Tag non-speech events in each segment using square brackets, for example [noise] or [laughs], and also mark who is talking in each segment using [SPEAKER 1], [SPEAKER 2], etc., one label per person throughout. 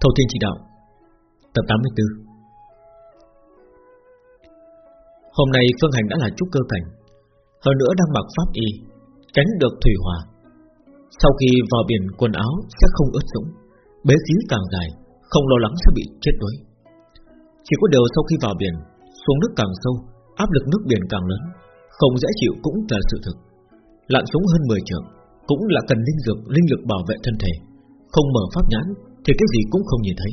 [SPEAKER 1] Thâu Thiên Chỉ Đạo Tập 84 Hôm nay Phương Hành đã là trúc cơ cảnh Hơn nữa đang mặc pháp y Tránh được thủy hòa Sau khi vào biển quần áo Sẽ không ướt sũng Bế khí càng dài Không lo lắng sẽ bị chết đuối. Chỉ có điều sau khi vào biển Xuống nước càng sâu Áp lực nước biển càng lớn Không dễ chịu cũng là sự thực. Lặn xuống hơn 10 trường Cũng là cần linh dược, linh lực bảo vệ thân thể Không mở pháp nhãn thì cái gì cũng không nhìn thấy.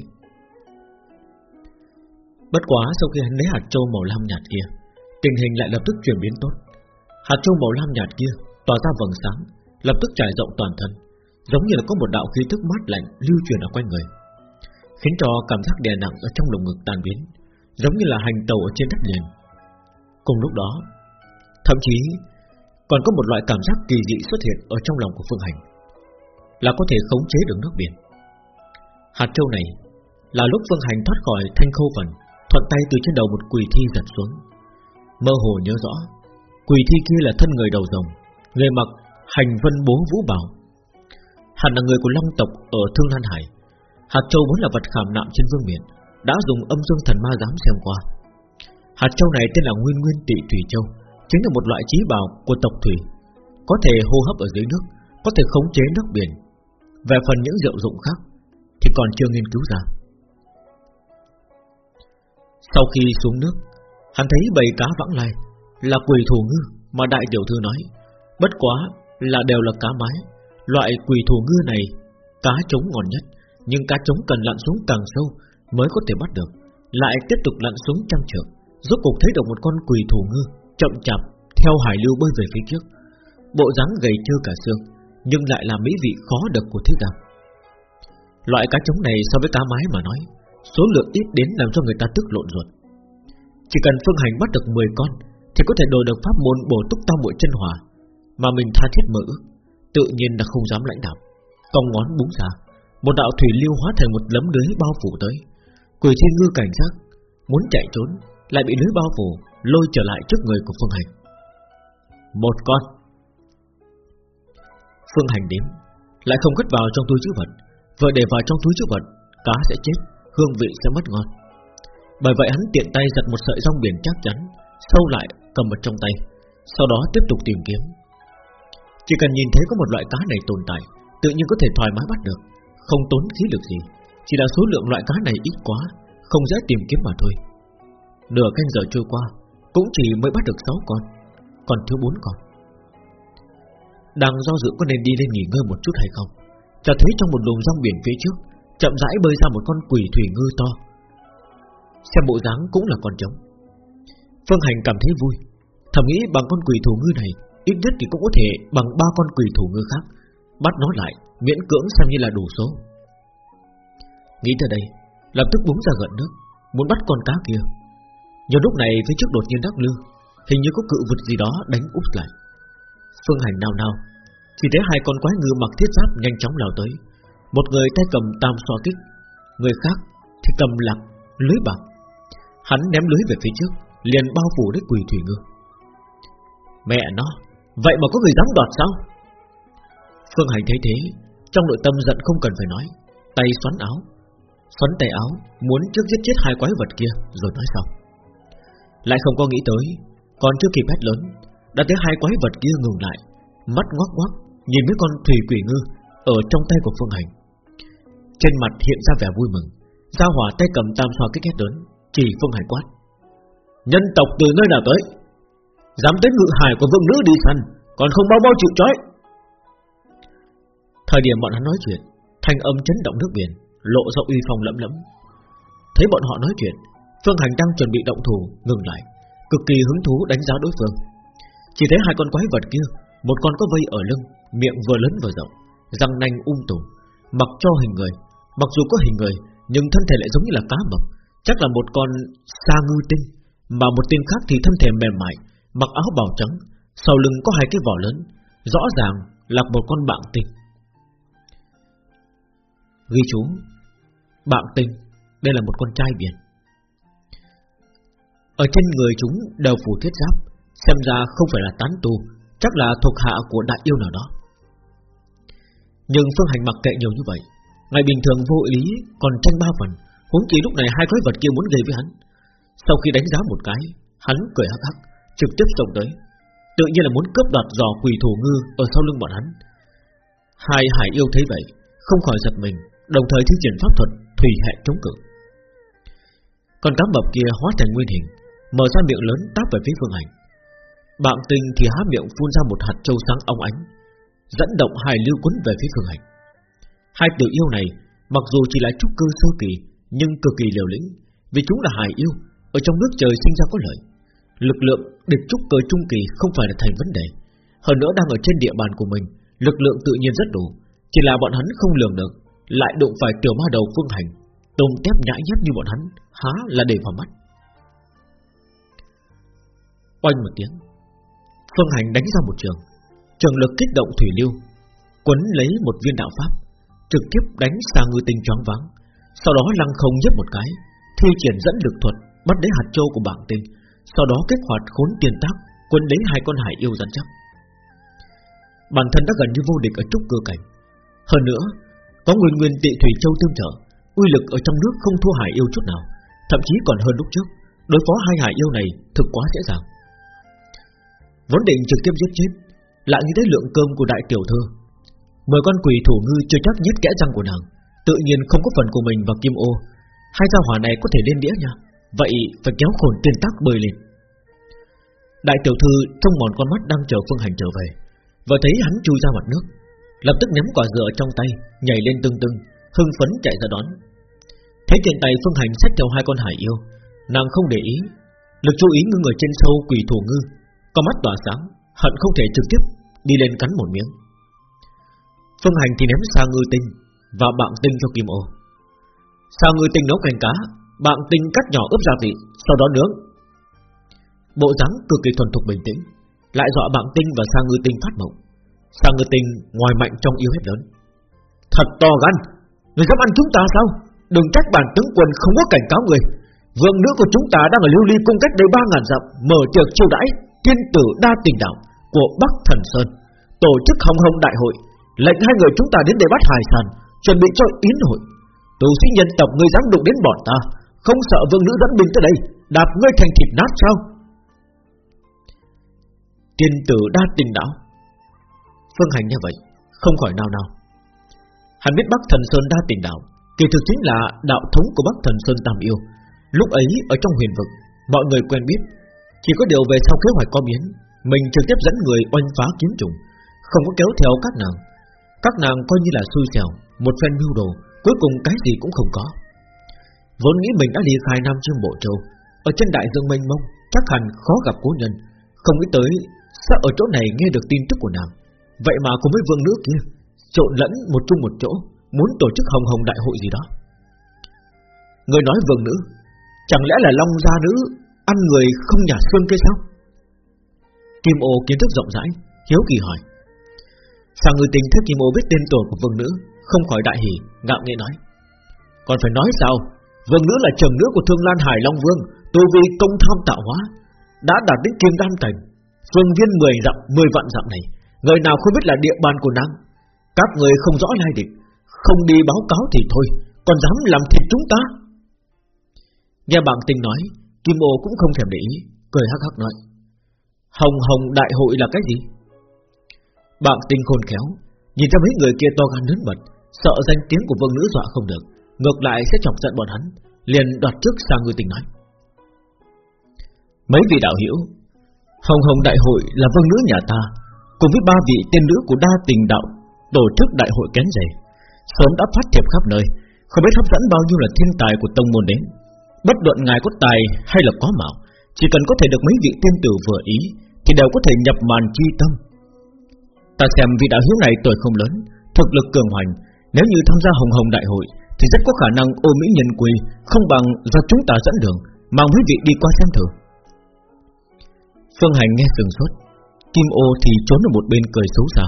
[SPEAKER 1] Bất quá sau khi hắn lấy hạt châu màu lam nhạt kia, Tình hình lại lập tức chuyển biến tốt. Hạt châu màu lam nhạt kia Tỏa ra vầng sáng, Lập tức trải rộng toàn thân, Giống như là có một đạo khí thức mát lạnh lưu truyền ở quanh người, Khiến cho cảm giác đè nặng Ở trong lồng ngực tan biến, Giống như là hành tàu ở trên đất liền. Cùng lúc đó, Thậm chí còn có một loại cảm giác kỳ dị xuất hiện Ở trong lòng của Phương Hành, Là có thể khống chế được nước biển. Hạt châu này Là lúc Phương Hành thoát khỏi thanh khâu phần, Thuận tay từ trên đầu một quỷ thi giật xuống. Mơ hồ nhớ rõ Quỷ thi kia là thân người đầu rồng Người mặc hành vân bố vũ bảo Hẳn là người của Long tộc Ở Thương Lan Hải. Hạt châu vốn là vật khảm nạm trên vương miện, Đã dùng âm dương thần ma dám xem qua. Hạt châu này tên là Nguyên Nguyên Tị Thủy Châu, Chính là một loại trí bảo của tộc Thủy, Có thể hô hấp ở dưới nước, Có thể khống chế nước biển. Về phần những diệu dụng khác thì còn chưa nghiên cứu ra. Sau khi xuống nước, Hắn thấy bầy cá vãng lai Là quỷ thù ngư mà đại tiểu thư nói. Bất quá là đều là cá mái. Loại quỷ thù ngư này, Cá trống ngon nhất, Nhưng cá trống cần lặn xuống càng sâu Mới có thể bắt được. Lại tiếp tục lặn xuống trăm trượng, Rốt cục thấy được một con quỷ thù ngư Chậm chạp theo hải lưu bơi về phía trước. Bộ dáng gầy trơ cả xương, Nhưng lại là mỹ vị khó được của thế gian Loại cá trống này so với cá mái mà nói Số lượng ít đến làm cho người ta tức lộn ruột. Chỉ cần phương hành bắt được 10 con Thì có thể đổi được pháp môn bổ túc tam muội chân hòa, Mà mình tha thiết mơ ước Tự nhiên là không dám lãnh đạo Cong ngón búng ra Một đạo thủy lưu hóa thành một lấm lưới bao phủ tới. Quỷ thiên ngư cảnh giác Muốn chạy trốn Lại bị lưới bao phủ Lôi trở lại trước người của Phương Hành. Một con. Phương Hành đếm Lại không cất vào trong túi chữ vật. Vừa để vào trong túi chứa vật Cá sẽ chết, hương vị sẽ mất ngon. Bởi vậy hắn tiện tay giật một sợi rong biển chắc chắn Sâu lại cầm một trong tay Sau đó tiếp tục tìm kiếm. Chỉ cần nhìn thấy có một loại cá này tồn tại Tự nhiên có thể thoải mái bắt được Không tốn khí lực gì. Chỉ là số lượng loại cá này ít quá Không dễ tìm kiếm mà thôi. Nửa canh giờ trôi qua Cũng chỉ mới bắt được 6 con Còn thiếu 4 con. Đang do dự có nên đi lên nghỉ ngơi một chút hay không? Chợt thấy trong một luồng rong biển phía trước, Chậm rãi bơi ra một con quỷ thủy ngư to. Xem bộ dáng cũng là con trống. Phương Hành cảm thấy vui, Thầm nghĩ bằng con quỷ thủ ngư này, Ít nhất thì cũng có thể bằng ba con quỷ thủ ngư khác, Bắt nó lại, Miễn cưỡng xem như là đủ số. Nghĩ tới đây, Lập tức búng ra gần nước, Muốn bắt con cá kia. Nhưng lúc này phía trước đột nhiên đắc lư, Hình như có cự vật gì đó đánh úp lại. Phương Hành nào nào chỉ thấy hai con quái ngư mặc thiết giáp nhanh chóng lao tới. Một người tay cầm tam so kích, Người khác thì cầm lạc lưới bạc. Hắn ném lưới về phía trước, Liền bao phủ lấy quỷ thủy ngư. Mẹ nó, Vậy mà có người dám đoạt sao? Phương Hành thấy thế, Trong nội tâm giận không cần phải nói, Tay xoắn áo. Xoắn tay áo, Muốn trước giết chết hai quái vật kia, Rồi nói sau. Lại không có nghĩ tới, Còn chưa kịp hét lớn, Đã thấy hai quái vật kia ngừng lại, Mắt ngoác ngoác Nhìn mấy con thủy quỷ ngư Ở trong tay của Phương Hành. Trên mặt hiện ra vẻ vui mừng Gia hỏa tay cầm tam xoa kích hét lớn, Chỉ Phương Hành quát. Nhân tộc từ nơi nào tới? Dám tới ngự hải của vương nữ đi săn, Còn không bao bao chịu trói. Thời điểm bọn hắn nói chuyện, Thanh âm chấn động nước biển, Lộ ra uy phong lẫm lẫm. Thấy bọn họ nói chuyện, Phương Hành đang chuẩn bị động thủ, ngừng lại, Cực kỳ hứng thú đánh giá đối phương. Chỉ thấy hai con quái vật kia, Một con có vây ở lưng Miệng vừa lớn vừa rộng, Răng nanh ung tùm, Mặc cho hình người. Mặc dù có hình người, Nhưng thân thể lại giống như là cá mập. Chắc là một con sa ngư tinh, Mà một tên khác thì thân thể mềm mại, Mặc áo bào trắng, Sau lưng có hai cái vỏ lớn, Rõ ràng là một con bạn tinh. Ghi chú Bạn tinh, Đây là một con trai biển. Ở trên người chúng đều phủ thiết giáp, Xem ra không phải là tán tu, Chắc là thuộc hạ của đại yêu nào đó. Nhưng Phương Hành mặc kệ nhiều như vậy. Ngày bình thường vô ý, còn tranh ba phần. Huống chi lúc này hai quái vật kia muốn gây với hắn. Sau khi đánh giá một cái, Hắn cười hắc hắc, Trực tiếp xông tới. Tự nhiên là muốn cướp đoạt giò quỷ thủ ngư Ở sau lưng bọn hắn. Hai hải yêu thấy vậy, Không khỏi giật mình, Đồng thời thi triển pháp thuật Thủy hệ chống cự. Còn cá mập kia hóa thành nguyên hình, Mở ra miệng lớn táp về phía phương hành. Bạn tình thì há miệng phun ra một hạt châu sáng óng ánh. Dẫn động hải lưu quấn về phía phương hành. Hai tiểu yêu này, Mặc dù chỉ là trúc cơ sơ kỳ, Nhưng cực kỳ liều lĩnh, Vì chúng là hải yêu, Ở trong nước trời sinh ra có lợi. Lực lượng địch trúc cơ trung kỳ không phải là thành vấn đề. Hơn nữa đang ở trên địa bàn của mình, Lực lượng tự nhiên rất đủ, Chỉ là bọn hắn không lường được, Lại đụng phải tiểu ma đầu phương hành, tôm tép nhãi nhép như bọn hắn, Há là để vào mắt. Oanh một tiếng, Phương hành đánh ra một trường. Trường lực kích động thủy lưu, Quấn lấy một viên đạo pháp, Trực tiếp đánh sang ngư tinh choáng váng. Sau đó lăng không nhấp một cái, Thi triển dẫn lực thuật, Bắt lấy hạt châu của bảng tinh, Sau đó kích hoạt khốn tiền tác Quân lấy hai con hải yêu rắn chắc. Bản thân đã gần như vô địch ở trúc cơ cảnh. Hơn nữa, Có nguyên nguyên tị thủy châu tương trợ, Uy lực ở trong nước không thua hải yêu chút nào, Thậm chí còn hơn lúc trước. Đối phó hai hải yêu này thực quá dễ dàng. Vốn định trực tiếp giết chết lại nghĩ tới lượng cơm của đại tiểu thư. Mười con quỷ thủ ngư chưa chắc nhất kẽ răng của nàng, Tự nhiên không có phần của mình và kim ô. Hai gia hỏa này có thể lên đĩa nha. Vậy phải kéo khổn tiên tác bơi lên. Đại tiểu thư trong mòn con mắt đang chờ phương hành trở về, Vừa thấy hắn chui ra mặt nước, Lập tức nhắm quả dừa trong tay, Nhảy lên tưng tưng, Hưng phấn chạy ra đón. Thấy trên tay phương hành xách theo hai con hải yêu, Nàng không để ý, Lực chú ý ngưng ở trên sâu quỷ thủ ngư, Con mắt tỏa sáng, Hận không thể trực tiếp đi lên cắn một miếng. Phương hành thì ném sang ngư tinh Và bạn tinh cho kim ô. Sang ngư tinh nấu canh cá Bạn tinh cắt nhỏ ướp gia vị, Sau đó nướng. Bộ dáng cực kỳ thuần thục bình tĩnh, lại dọa bạn tinh và sang ngư tinh phát mộng. Sang ngư tinh ngoài mạnh trong yêu hết lớn. Thật to gan, Người dám ăn chúng ta sao? Đừng trách bản tướng quân không có cảnh cáo người. Vương nữ của chúng ta đang ở lưu ly cung cách đây ba ngàn dặm, Mở tiệc chiêu đãi Tiên tử đa tình đạo Của Bắc Thần Sơn. Tổ chức hồng hồng đại hội, Lệnh hai người chúng ta đến để bắt hải sản, Chuẩn bị cho yến hội. Tù sĩ nhân tộc người dám đụng đến bọn ta, Không sợ vương nữ dẫn binh tới đây, Đạp ngươi thành thịt nát sao? Tiên tử đa tình đảo Phương Hành như vậy, Không khỏi nào nào Hắn biết Bắc Thần Sơn đa tình đảo Kỳ thực chính là đạo thống của Bắc Thần Sơn Tam Yêu. Lúc ấy, ở trong huyền vực, Mọi người quen biết. Chỉ có điều về sau kế hoạch có biến, Mình trực tiếp dẫn người oanh phá kiếm trùng. Không có kéo theo các nàng. Các nàng coi như là xui xẻo, Một phen mưu đồ, Cuối cùng cái gì cũng không có. Vốn nghĩ mình đã đi khai Nam Trương Bộ Châu, Ở trên đại dương mênh mông, Chắc hẳn khó gặp cố nhân. Không nghĩ tới Sao ở chỗ này nghe được tin tức của nàng. Vậy mà cùng với vương nữ kia, Trộn lẫn một chung một chỗ, Muốn tổ chức hồng hồng đại hội gì đó. Người nói vương nữ, Chẳng lẽ là long gia nữ Ăn người không nhả xương kia sao? Kim ô kiến thức rộng rãi, Hiếu kỳ hỏi. Sao người tình thấy Kim ô biết tên tuổi của vương nữ? Không khỏi đại hỉ, ngạo nghễ nói. Còn phải nói sao? Vương nữ là chồng nữ của thương lan hải long vương, Tu vi công tham tạo hóa, Đã đạt đến kim đan cảnh. Phương viên 10 dặm 10 vạn dặm này, Người nào không biết là địa bàn của nàng? Các người không rõ lai địch Không đi báo cáo thì thôi, Còn dám làm thịt chúng ta? Nghe bạn tình nói, Kim ô cũng không thèm để ý, Cười hắc hắc nói. Hồng hồng đại hội là cái gì? Bạn tình khôn khéo, Nhìn ra mấy người kia to gan lớn mật, Sợ danh tiếng của vương nữ dọa không được, Ngược lại sẽ chọc giận bọn hắn, Liền đoạt trước sang người tình nói. Mấy vị đạo hiểu Hồng Hồng Đại hội là vương nữ nhà ta, Cùng với ba vị tiên nữ của đa tình đạo, Tổ chức đại hội kén rể, Sớm đã phát thiệp khắp nơi, Không biết hấp dẫn bao nhiêu là thiên tài của tông môn đến. Bất luận ngài có tài hay là có mạo, Chỉ cần có thể được mấy vị tiên tử vừa ý, Thì đều có thể nhập màn chi tâm Ta xem vị đạo hiếu này tuổi không lớn, Thực lực cường hoành. Nếu như tham gia hồng hồng đại hội, Thì rất có khả năng ô mỹ nhân quỳ Không bằng do chúng ta dẫn đường Mang mấy vị đi qua xem thử. Phương Hành nghe sừng sốt, Kim ô thì trốn ở một bên cười xấu xa.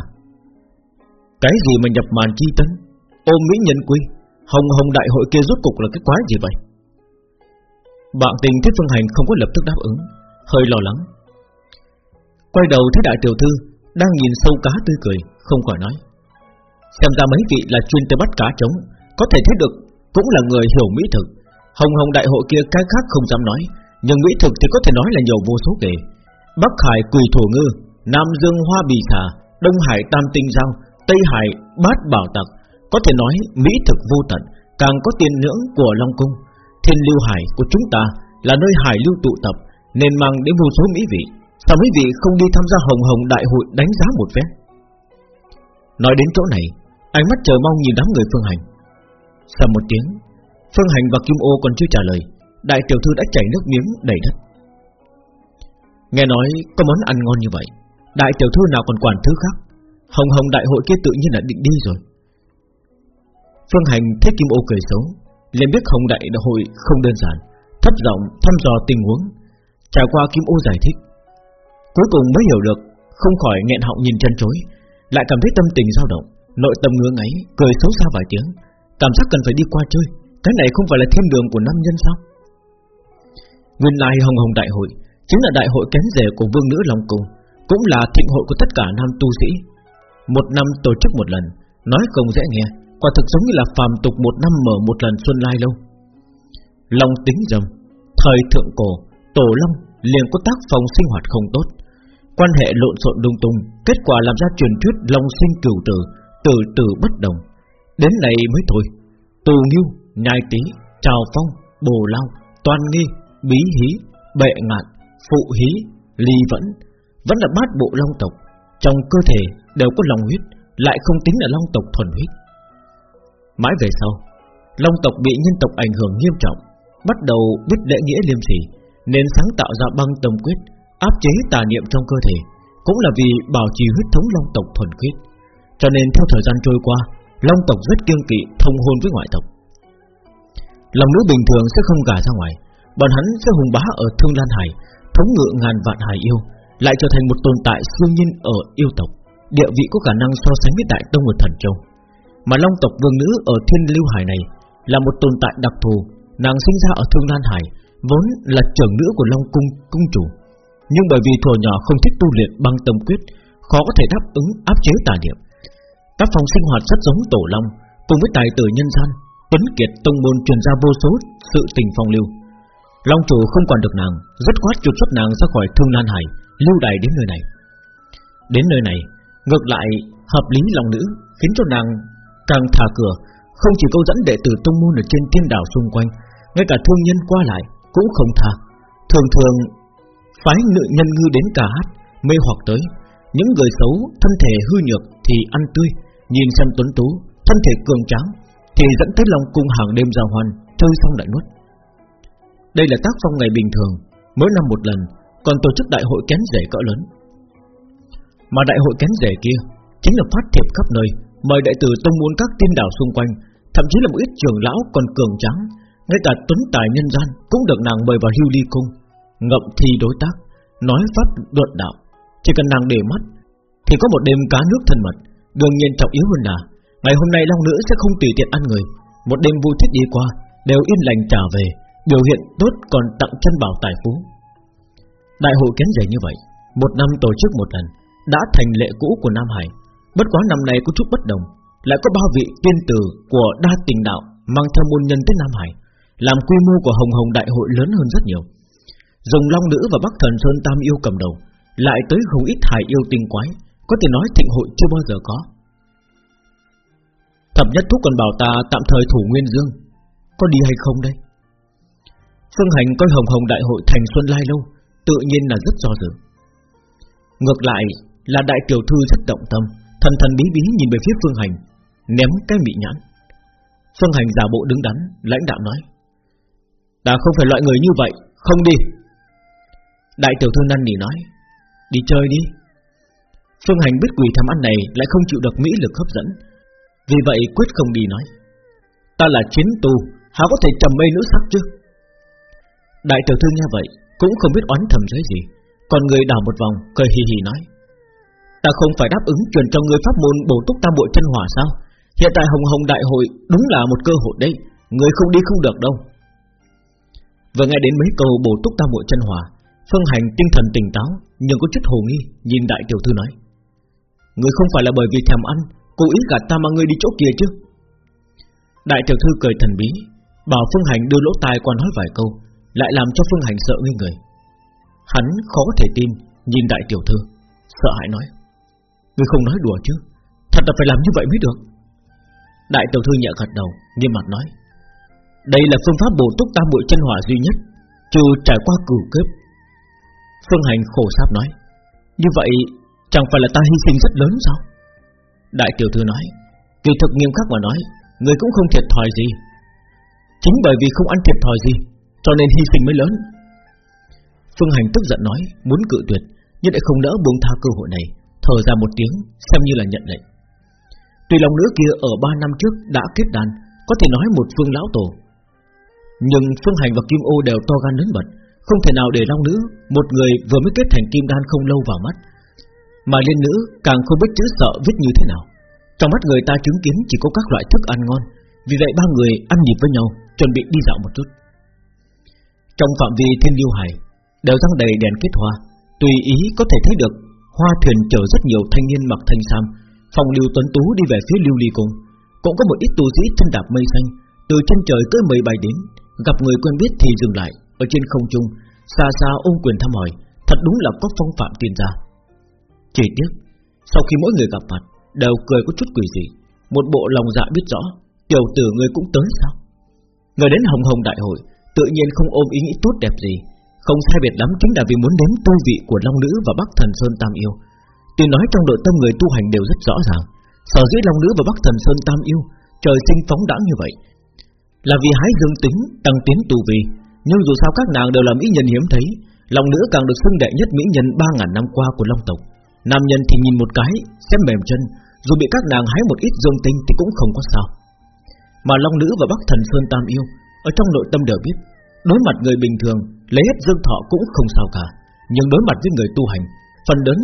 [SPEAKER 1] Cái gì mà nhập màn chi tấn Ôm mỹ nhân quy Hồng hồng đại hội kia rốt cục là cái quái gì vậy? Bạn tình thấy Phương Hành không có lập tức đáp ứng, Hơi lo lắng. Quay đầu thấy đại tiểu thư đang nhìn sâu cá tươi cười, Không khỏi nói. Xem ra mấy vị là chuyên tới bắt cá trống, Có thể thấy được Cũng là người hiểu mỹ thực. Hồng hồng đại hội kia cái khác không dám nói, Nhưng mỹ thực thì có thể nói là nhiều vô số kể. Bắc Hải cùi thổ ngư, Nam Dương hoa bì xà, Đông Hải tam tinh giao, Tây Hải bát bảo tặc. Có thể nói mỹ thực vô tận, Càng có tiền nưỡng của Long Cung. Thiên lưu hải của chúng ta Là nơi hải lưu tụ tập, Nên mang đến vô số mỹ vị. Sao mấy vị không đi tham gia hồng hồng đại hội đánh giá một vé Nói đến chỗ này, Ánh mắt chờ mong nhìn đám người Phương Hành. Sau một tiếng, Phương Hành và Kim Ô còn chưa trả lời, Đại tiểu thư đã chảy nước miếng đầy đất. Nghe nói có món ăn ngon như vậy, Đại tiểu thư nào còn quản thứ khác? Hồng hồng đại hội kia tự nhiên là định đi rồi. Phương Hành thấy Kim Ô cười xấu, liền biết hồng đại hội không đơn giản, Thấp giọng thăm dò tình huống. Trải qua Kim Ô giải thích Cuối cùng mới hiểu được, Không khỏi nghẹn họng nhìn chân chối, Lại cảm thấy tâm tình dao động, Nội tâm ngứa ngáy, Cười xấu xa vài tiếng. Cảm giác cần phải đi qua chơi, Cái này không phải là thiên đường của nam nhân sao? Nguyên lai hồng hồng đại hội Chính là đại hội kén rể của vương nữ Long Cung, Cũng là thịnh hội của tất cả nam tu sĩ. Một năm tổ chức một lần, Nói không dễ nghe, Quả thực giống như là phàm tục một năm mở một lần xuân lai lâu. Long tính dầm, Thời thượng cổ, Tổ Long liền có tác phong sinh hoạt không tốt. Quan hệ lộn xộn lung tung Kết quả làm ra truyền thuyết Long sinh cửu tử Tử tử bất đồng. Đến này mới thôi Tù nghiêu, nhai tí, trào phong, bồ lao toàn nghi, bí hí, bệ ngạn Phụ hí, ly vẫn Vẫn là bát bộ long tộc Trong cơ thể đều có long huyết Lại không tính là long tộc thuần huyết. Mãi về sau Long tộc bị nhân tộc ảnh hưởng nghiêm trọng Bắt đầu biết lễ nghĩa liêm sỉ. Nên sáng tạo ra băng tâm quyết, Áp chế tà niệm trong cơ thể, Cũng là vì bảo trì huyết thống long tộc thuần khiết. Cho nên theo thời gian trôi qua, Long tộc rất kiêng kỵ, thông hôn với ngoại tộc. Lòng nữ bình thường sẽ không gả ra ngoài, Bọn hắn sẽ hùng bá ở Thương Lan Hải, Thống ngự ngàn vạn hải yêu, Lại trở thành một tồn tại siêu nhiên ở yêu tộc, Địa vị có khả năng so sánh với Đại Tông ở Thần Châu. Mà Long tộc vương nữ ở Thiên Lưu Hải này Là một tồn tại đặc thù, Nàng sinh ra ở Thương Lan Hải Vốn là trưởng nữ của Long Cung Cung Chủ. Nhưng bởi vì thuở nhỏ không thích tu luyện băng tâm quyết, Khó có thể đáp ứng áp chế tà niệm. Các phòng sinh hoạt rất giống Tổ Long, Cùng với tài tử nhân gian, Tuấn Kiệt Tông Môn truyền ra vô số sự tình phong lưu. Long chủ không còn được nàng, Rất quát trục xuất nàng ra khỏi Thương Lan Hải, Lưu đày đến nơi này. Đến nơi này, Ngược lại, hợp lý lòng nữ, Khiến cho nàng càng thả cửa, Không chỉ câu dẫn đệ tử Tông Môn ở trên thiên đảo xung quanh, Ngay cả thương nhân qua lại cũng không tha. Thường thường, phái nữ nhân ngư đến cả hát, Mê hoặc tới. Những người xấu, thân thể hư nhược thì ăn tươi. Nhìn xem tuấn tú, Thân thể cường tráng Thì dẫn tới lòng cung hàng đêm giao hoàn Chơi xong lại nuốt. Đây là tác phong ngày bình thường. Mỗi năm một lần, Còn tổ chức đại hội kén rể cỡ lớn. Mà đại hội kén rể kia Chính là phát thiệp khắp nơi, Mời đại tử tông muốn các tiên đảo xung quanh, Thậm chí là một ít trường lão còn cường tráng ngay cả tuấn tài nhân gian Cũng được nàng mời vào hưu ly cung. Ngậm thi đối tác, Nói pháp luận đạo. Chỉ cần nàng để mắt, Thì có một đêm cá nước thân mật, Đương nhiên trọng yếu hơn là, Ngày hôm nay Long Nữ sẽ không tùy tiện ăn người. Một đêm vui thích đi qua, Đều yên lành trả về, Biểu hiện tốt còn tặng chân bảo tài phú. Đại hội kén rể như vậy, Một năm tổ chức một lần, Đã thành lệ cũ của Nam Hải. Bất quá năm nay có chút bất đồng, Lại có ba vị tiên tử của đa tình đạo Mang theo môn nhân tới Nam Hải. Làm quy mô của Hồng Hồng Đại hội lớn hơn rất nhiều. Dùng Long Nữ và Bắc Thần Sơn Tam Yêu cầm đầu, Lại tới không ít hải yêu tinh quái, có thể nói thịnh hội chưa bao giờ có. Thập nhất thúc còn bảo ta tạm thời thủ Nguyên Dương, Có đi hay không đây? Phương Hành coi hồng hồng đại hội thành xuân lai lâu, Tự nhiên là rất do dự. Ngược lại, là đại tiểu thư rất động tâm, Thần thần bí bí nhìn về phía Phương Hành, Ném cái mị nhãn. Phương Hành giả bộ đứng đắn, Lãnh đạo nói Ta không phải loại người như vậy. Không đi. Đại tiểu thư năn nỉ nói. Đi chơi đi. Phương Hành biết quỷ tham ăn này lại không chịu được mỹ lực hấp dẫn. Vì vậy quyết không đi nói. Ta là chiến tù, Há có thể trầm mê nữ sắc chứ? Đại tiểu thư nghe vậy Cũng không biết oán thầm giới gì. Còn người đảo một vòng cười hì hì nói. Ta không phải đáp ứng truyền cho người pháp môn bổ túc tam bộ chân hỏa sao? Hiện tại hồng hồng đại hội Đúng là một cơ hội đấy. Người không đi không được đâu. Vừa nghe đến mấy câu bổ túc tam muội chân hòa, Phương Hành tinh thần tỉnh táo Nhưng có chút hồ nghi Nhìn đại tiểu thư nói. Người không phải là bởi vì thèm ăn Cố ý gạt ta mà người đi chỗ kia chứ? Đại tiểu thư cười thần bí Bảo Phương Hành đưa lỗ tai qua nói vài câu Lại làm cho Phương Hành sợ ngây người. Hắn khó có thể tin Nhìn đại tiểu thư Sợ hãi nói. Ngươi không nói đùa chứ Thật là phải làm như vậy mới được. Đại tiểu thư nhẹ gật đầu Nghiêm mặt nói. Đây là phương pháp bổ túc tam bụi chân hỏa duy nhất, Trừ trải qua cửu kiếp. Phương Hành khổ sáp nói, Như vậy, chẳng phải là ta hy sinh rất lớn sao? Đại tiểu thư nói, Kỳ thực nghiêm khắc mà nói, Người cũng không thiệt thòi gì. Chính bởi vì không ăn thiệt thòi gì, Cho nên hy sinh mới lớn. Phương Hành tức giận nói, Muốn cự tuyệt, Nhưng lại không đỡ buông tha cơ hội này, Thở ra một tiếng, Xem như là nhận lệnh. Tuy lòng nữ kia ở 3 năm trước đã kết đàn, Có thể nói một phương lão tổ nhưng Phương Hành và Kim Ô đều to gan lớn bật Không thể nào để long nữ, Một người vừa mới kết thành kim đan không lâu vào mắt. Mà liên nữ càng không biết chữ sợ viết như thế nào. Trong mắt người ta chứng kiến chỉ có các loại thức ăn ngon, Vì vậy ba người ăn nhịp với nhau, Chuẩn bị đi dạo một chút. Trong phạm vi thiên lưu hải, Đều răng đầy đèn kết hoa, Tùy ý có thể thấy được Hoa thuyền chở rất nhiều thanh niên mặc thanh sam Phòng lưu tuấn tú đi về phía lưu ly cung. Cũng có một ít tu sĩ chân đạp mây xanh, Từ chân trời tới mây bay đến Gặp người quen biết thì dừng lại, Ở trên không trung, Xa xa ôm quyền thăm hỏi, Thật đúng là có phong phạm tiền gia. Chỉ tiếc, Sau khi mỗi người gặp mặt, Đều cười có chút quỷ gì Một bộ lòng dạ biết rõ, Tiểu tử người cũng tới sao? Người đến hồng hồng đại hội, Tự nhiên không ôm ý nghĩ tốt đẹp gì, Không sai biệt lắm chính là vì muốn nếm tư vị của Long Nữ và Bắc Thần Sơn Tam Yêu. Tuy nói trong nội tâm người tu hành đều rất rõ ràng, Sở dĩ Long Nữ và Bắc Thần Sơn Tam Yêu Trời sinh phóng đãng như vậy là vì hái dương tính, tăng tiến tu vi Nhưng dù sao các nàng đều là mỹ nhân hiếm thấy, lòng Nữ càng được xưng đệ nhất mỹ nhân 3.000 năm qua của Long Tộc. Nam nhân thì nhìn một cái, Xem mềm chân, Dù bị các nàng hái một ít dương tinh thì cũng không có sao. Mà Long Nữ và Bắc Thần Sơn Tam Yêu, Ở trong nội tâm đều biết, Đối mặt người bình thường, Lấy hết dương thọ cũng không sao cả. Nhưng đối mặt với người tu hành, Phần lớn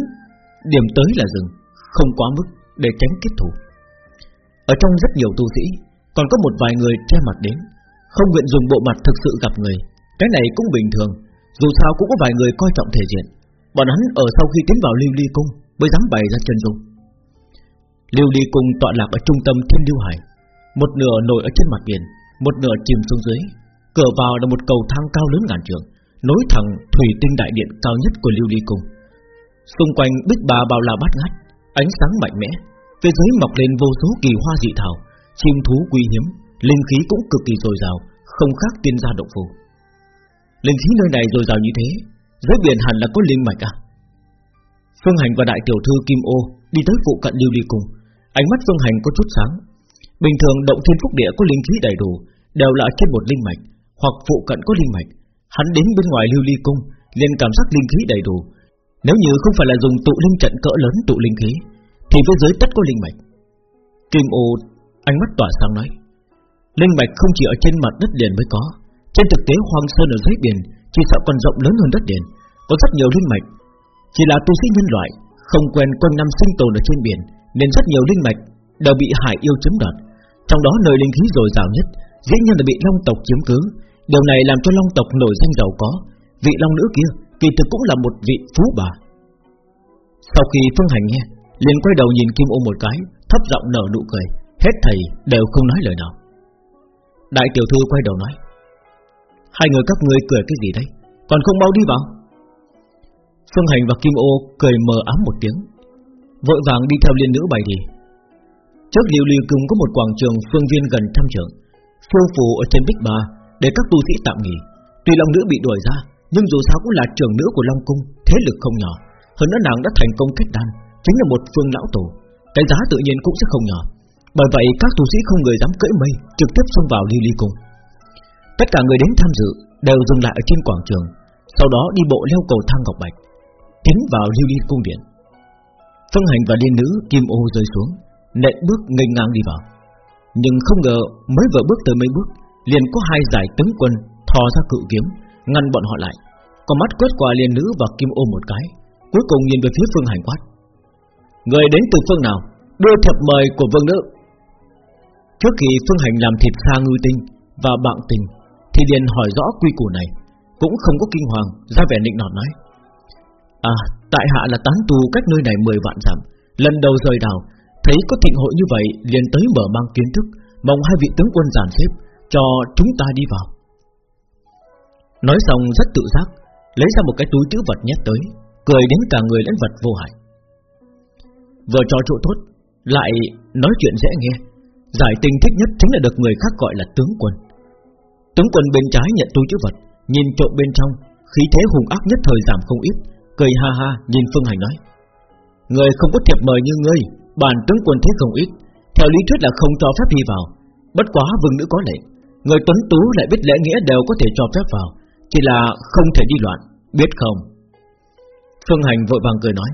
[SPEAKER 1] Điểm tới là dừng, Không quá mức để tránh kết thù. Ở trong rất nhiều tu sĩ còn có một vài người che mặt đến, Không nguyện dùng bộ mặt thực sự gặp người. Cái này cũng bình thường, Dù sao cũng có vài người coi trọng thể diện. Bọn hắn ở sau khi tiến vào lưu ly cung Mới dám bày ra chân dung. Lưu ly cung tọa lạc ở trung tâm thiên lưu hải, Một nửa nổi ở trên mặt biển, Một nửa chìm xuống dưới. Cửa vào là một cầu thang cao lớn ngàn trường Nối thẳng thủy tinh đại điện cao nhất của lưu ly cung. Xung quanh bích bà bao la bát ngát, Ánh sáng mạnh mẽ, Phía dưới mọc lên vô số kỳ hoa dị thảo. Chim thú quý hiếm, Linh khí cũng cực kỳ dồi dào, Không khác tiên gia động phủ. Linh khí nơi này dồi dào như thế, Dưới biển hẳn là có linh mạch à? Phương Hành và đại tiểu thư Kim Ô Đi tới phụ cận lưu ly cùng Ánh mắt Phương Hành có chút sáng. Bình thường động thiên phúc địa có linh khí đầy đủ, Đều là trên một linh mạch, Hoặc phụ cận có linh mạch. Hắn đến bên ngoài lưu ly cung, liền cảm giác linh khí đầy đủ. Nếu như không phải là dùng tụ linh trận cỡ lớn tụ linh khí, Thì phía dưới tất có linh mạch. Kim ô Ánh mắt tỏa sáng nói Linh mạch không chỉ ở trên mặt đất liền mới có Trên thực tế hoang sơn ở dưới biển Chỉ sợ còn rộng lớn hơn đất liền Có rất nhiều linh mạch. Chỉ là tu sĩ nhân loại Không quen quanh năm sinh tồn ở trên biển Nên rất nhiều linh mạch đều bị hải yêu chiếm đoạt. Trong đó nơi linh khí dồi dào nhất Dĩ nhiên là bị long tộc chiếm cứ. Điều này làm cho long tộc nổi danh giàu có. Vị long nữ kia kỳ thực cũng là một vị phú bà. Sau khi Phương Hành nghe, liền quay đầu nhìn Kim Ô một cái, thấp giọng nở nụ cười, hết thầy đều không nói lời nào. Đại tiểu thư quay đầu nói, hai người các ngươi cười cái gì đấy? còn không mau đi vào. Phương Hành và Kim Ô cười mờ ám một tiếng, vội vàng đi theo liên nữ bày đi. Trước liệu liều cùng có một quảng trường phương viên gần trăm trường, phiêu phù ở trên bích ba để các tu sĩ tạm nghỉ. Tuy long nữ bị đuổi ra, nhưng dù sao cũng là trưởng nữ của Long Cung Thế lực không nhỏ Hơn nữa nàng đã thành công kết đan Chính là một phương lão tổ Cái giá tự nhiên cũng sẽ không nhỏ bởi vậy các tu sĩ không người dám cưỡi mây Trực tiếp xông vào Lưu Ly Cung. Tất cả người đến tham dự Đều dừng lại ở trên quảng trường Sau đó đi bộ leo cầu thang ngọc bạch Tiến vào Lưu Ly Cung điện. Phương Hành và Liên Nữ Kim Ô rơi xuống Nện bước nghênh ngang đi vào. Nhưng không ngờ mới vừa bước tới mấy bước Liền có hai giải tướng quân thò ra cự kiếm ngăn bọn họ lại, còn mắt quét qua liên nữ và kim ô một cái, cuối cùng nhìn về phía phương hành quát: người đến từ phương nào, đưa thiệp mời của vương nữ. Trước khi phương hành làm thịt xa ngư tinh và bạn tình, thì liền hỏi rõ quy củ này, cũng không có kinh hoàng, ra vẻ định nọt nói: À, tại hạ là tán tu cách nơi này 10 vạn dặm, lần đầu rời đảo, thấy có thịnh hội như vậy, liền tới mở mang kiến thức, Mong hai vị tướng quân giàn xếp Cho chúng ta đi vào. Nói xong rất tự giác Lấy ra một cái túi chữ vật nhét tới Cười đến cả người lẫn vật vô hại. Vừa cho chỗ tốt Lại nói chuyện dễ nghe. Giải tình thích nhất chính là được người khác gọi là tướng quân. Tướng quân bên trái nhận túi chữ vật, Nhìn trộm bên trong, Khí thế hùng ác nhất thời giảm không ít, Cười ha ha, nhìn Phương Hành nói, Người không có thiệp mời như ngươi Bản tướng quân thế không ít, Theo lý thuyết là không cho phép đi vào. Bất quá vương nữ có lệ, Người tuấn tú lại biết lễ nghĩa đều có thể cho phép vào, Chỉ là không thể đi loạn, Biết không? Phương Hành vội vàng cười nói,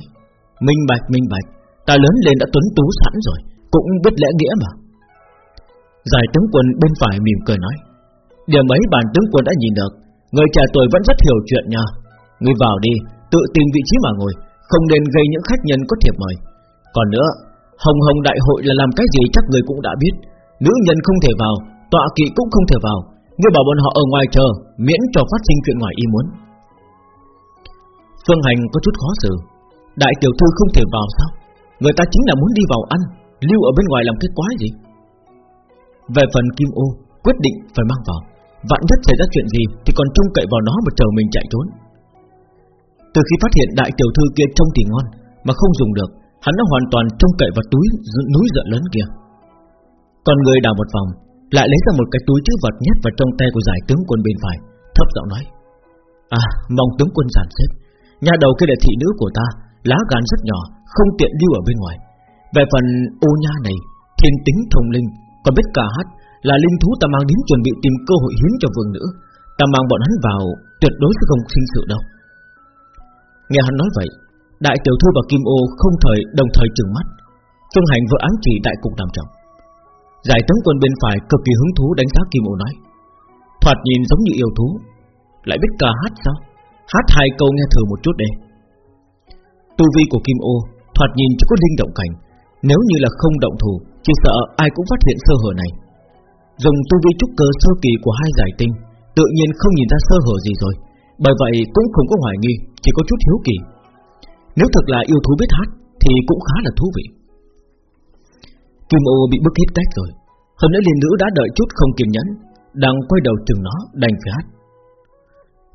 [SPEAKER 1] Minh bạch minh bạch, Ta lớn lên đã tuấn tú sẵn rồi, Cũng biết lễ nghĩa mà. Giải tướng quân bên phải mỉm cười nói. Điểm ấy bản tướng quân đã nhìn được. Người trẻ tuổi vẫn rất hiểu chuyện nha. Người vào đi, Tự tìm vị trí mà ngồi, Không nên gây những khách nhân có thiệp mời. Còn nữa, Hồng Hồng đại hội là làm cái gì chắc người cũng đã biết. Nữ nhân không thể vào, Tọa kỵ cũng không thể vào. Ngươi bảo bọn họ ở ngoài chờ, Miễn cho phát sinh chuyện ngoài ý muốn. Phương Hành có chút khó xử. Đại tiểu thư không thể vào sao? Người ta chính là muốn đi vào ăn, Lưu ở bên ngoài làm cái quái gì? Về phần Kim Ô, Quyết định phải mang vào. Vạn nhất xảy ra chuyện gì Thì còn trông cậy vào nó mà chờ mình chạy trốn. Từ khi phát hiện đại tiểu thư kia trông thì ngon, Mà không dùng được, Hắn đã hoàn toàn trông cậy vào túi núi dợ lớn kia. Còn người đào một vòng, Lại lấy ra một cái túi chữ vật nhét vào trong tay của giải tướng quân bên phải, Thấp giọng nói À mong tướng quân giản xếp. Nhà đầu kia là thị nữ của ta, Lá gan rất nhỏ, Không tiện lưu ở bên ngoài. Về phần ô nha này, Thiên tính thông linh còn biết cả hát Là linh thú ta mang đến chuẩn bị tìm cơ hội hiến cho vương nữ. Ta mang bọn hắn vào, Tuyệt đối sẽ không sinh sự đâu. Nghe hắn nói vậy, Đại tiểu thư và Kim Ô không thời, đồng thời trừng mắt. Phương Hành vừa ám chỉ đại cục làm trọng. Giải tướng quân bên phải cực kỳ hứng thú đánh giá Kim Ô nói, Thoạt nhìn giống như yêu thú, Lại biết ca hát sao? Hát hai câu nghe thử một chút đi. Tu vi của Kim Ô Thoạt nhìn chỉ có linh động cảnh nếu như là không động thủ, Chỉ sợ ai cũng phát hiện sơ hở này. Dùng tu vi trúc cơ sơ kỳ của hai giải tinh, Tự nhiên không nhìn ra sơ hở gì rồi. Bởi vậy cũng không có hoài nghi, Chỉ có chút hiếu kỳ. Nếu thật là yêu thú biết hát, Thì cũng khá là thú vị. Kim ô bị bức hết cách rồi. Hơn nữa liên nữ đã đợi chút không kiên nhẫn, Đang quay đầu chừng nó, đành phải hát.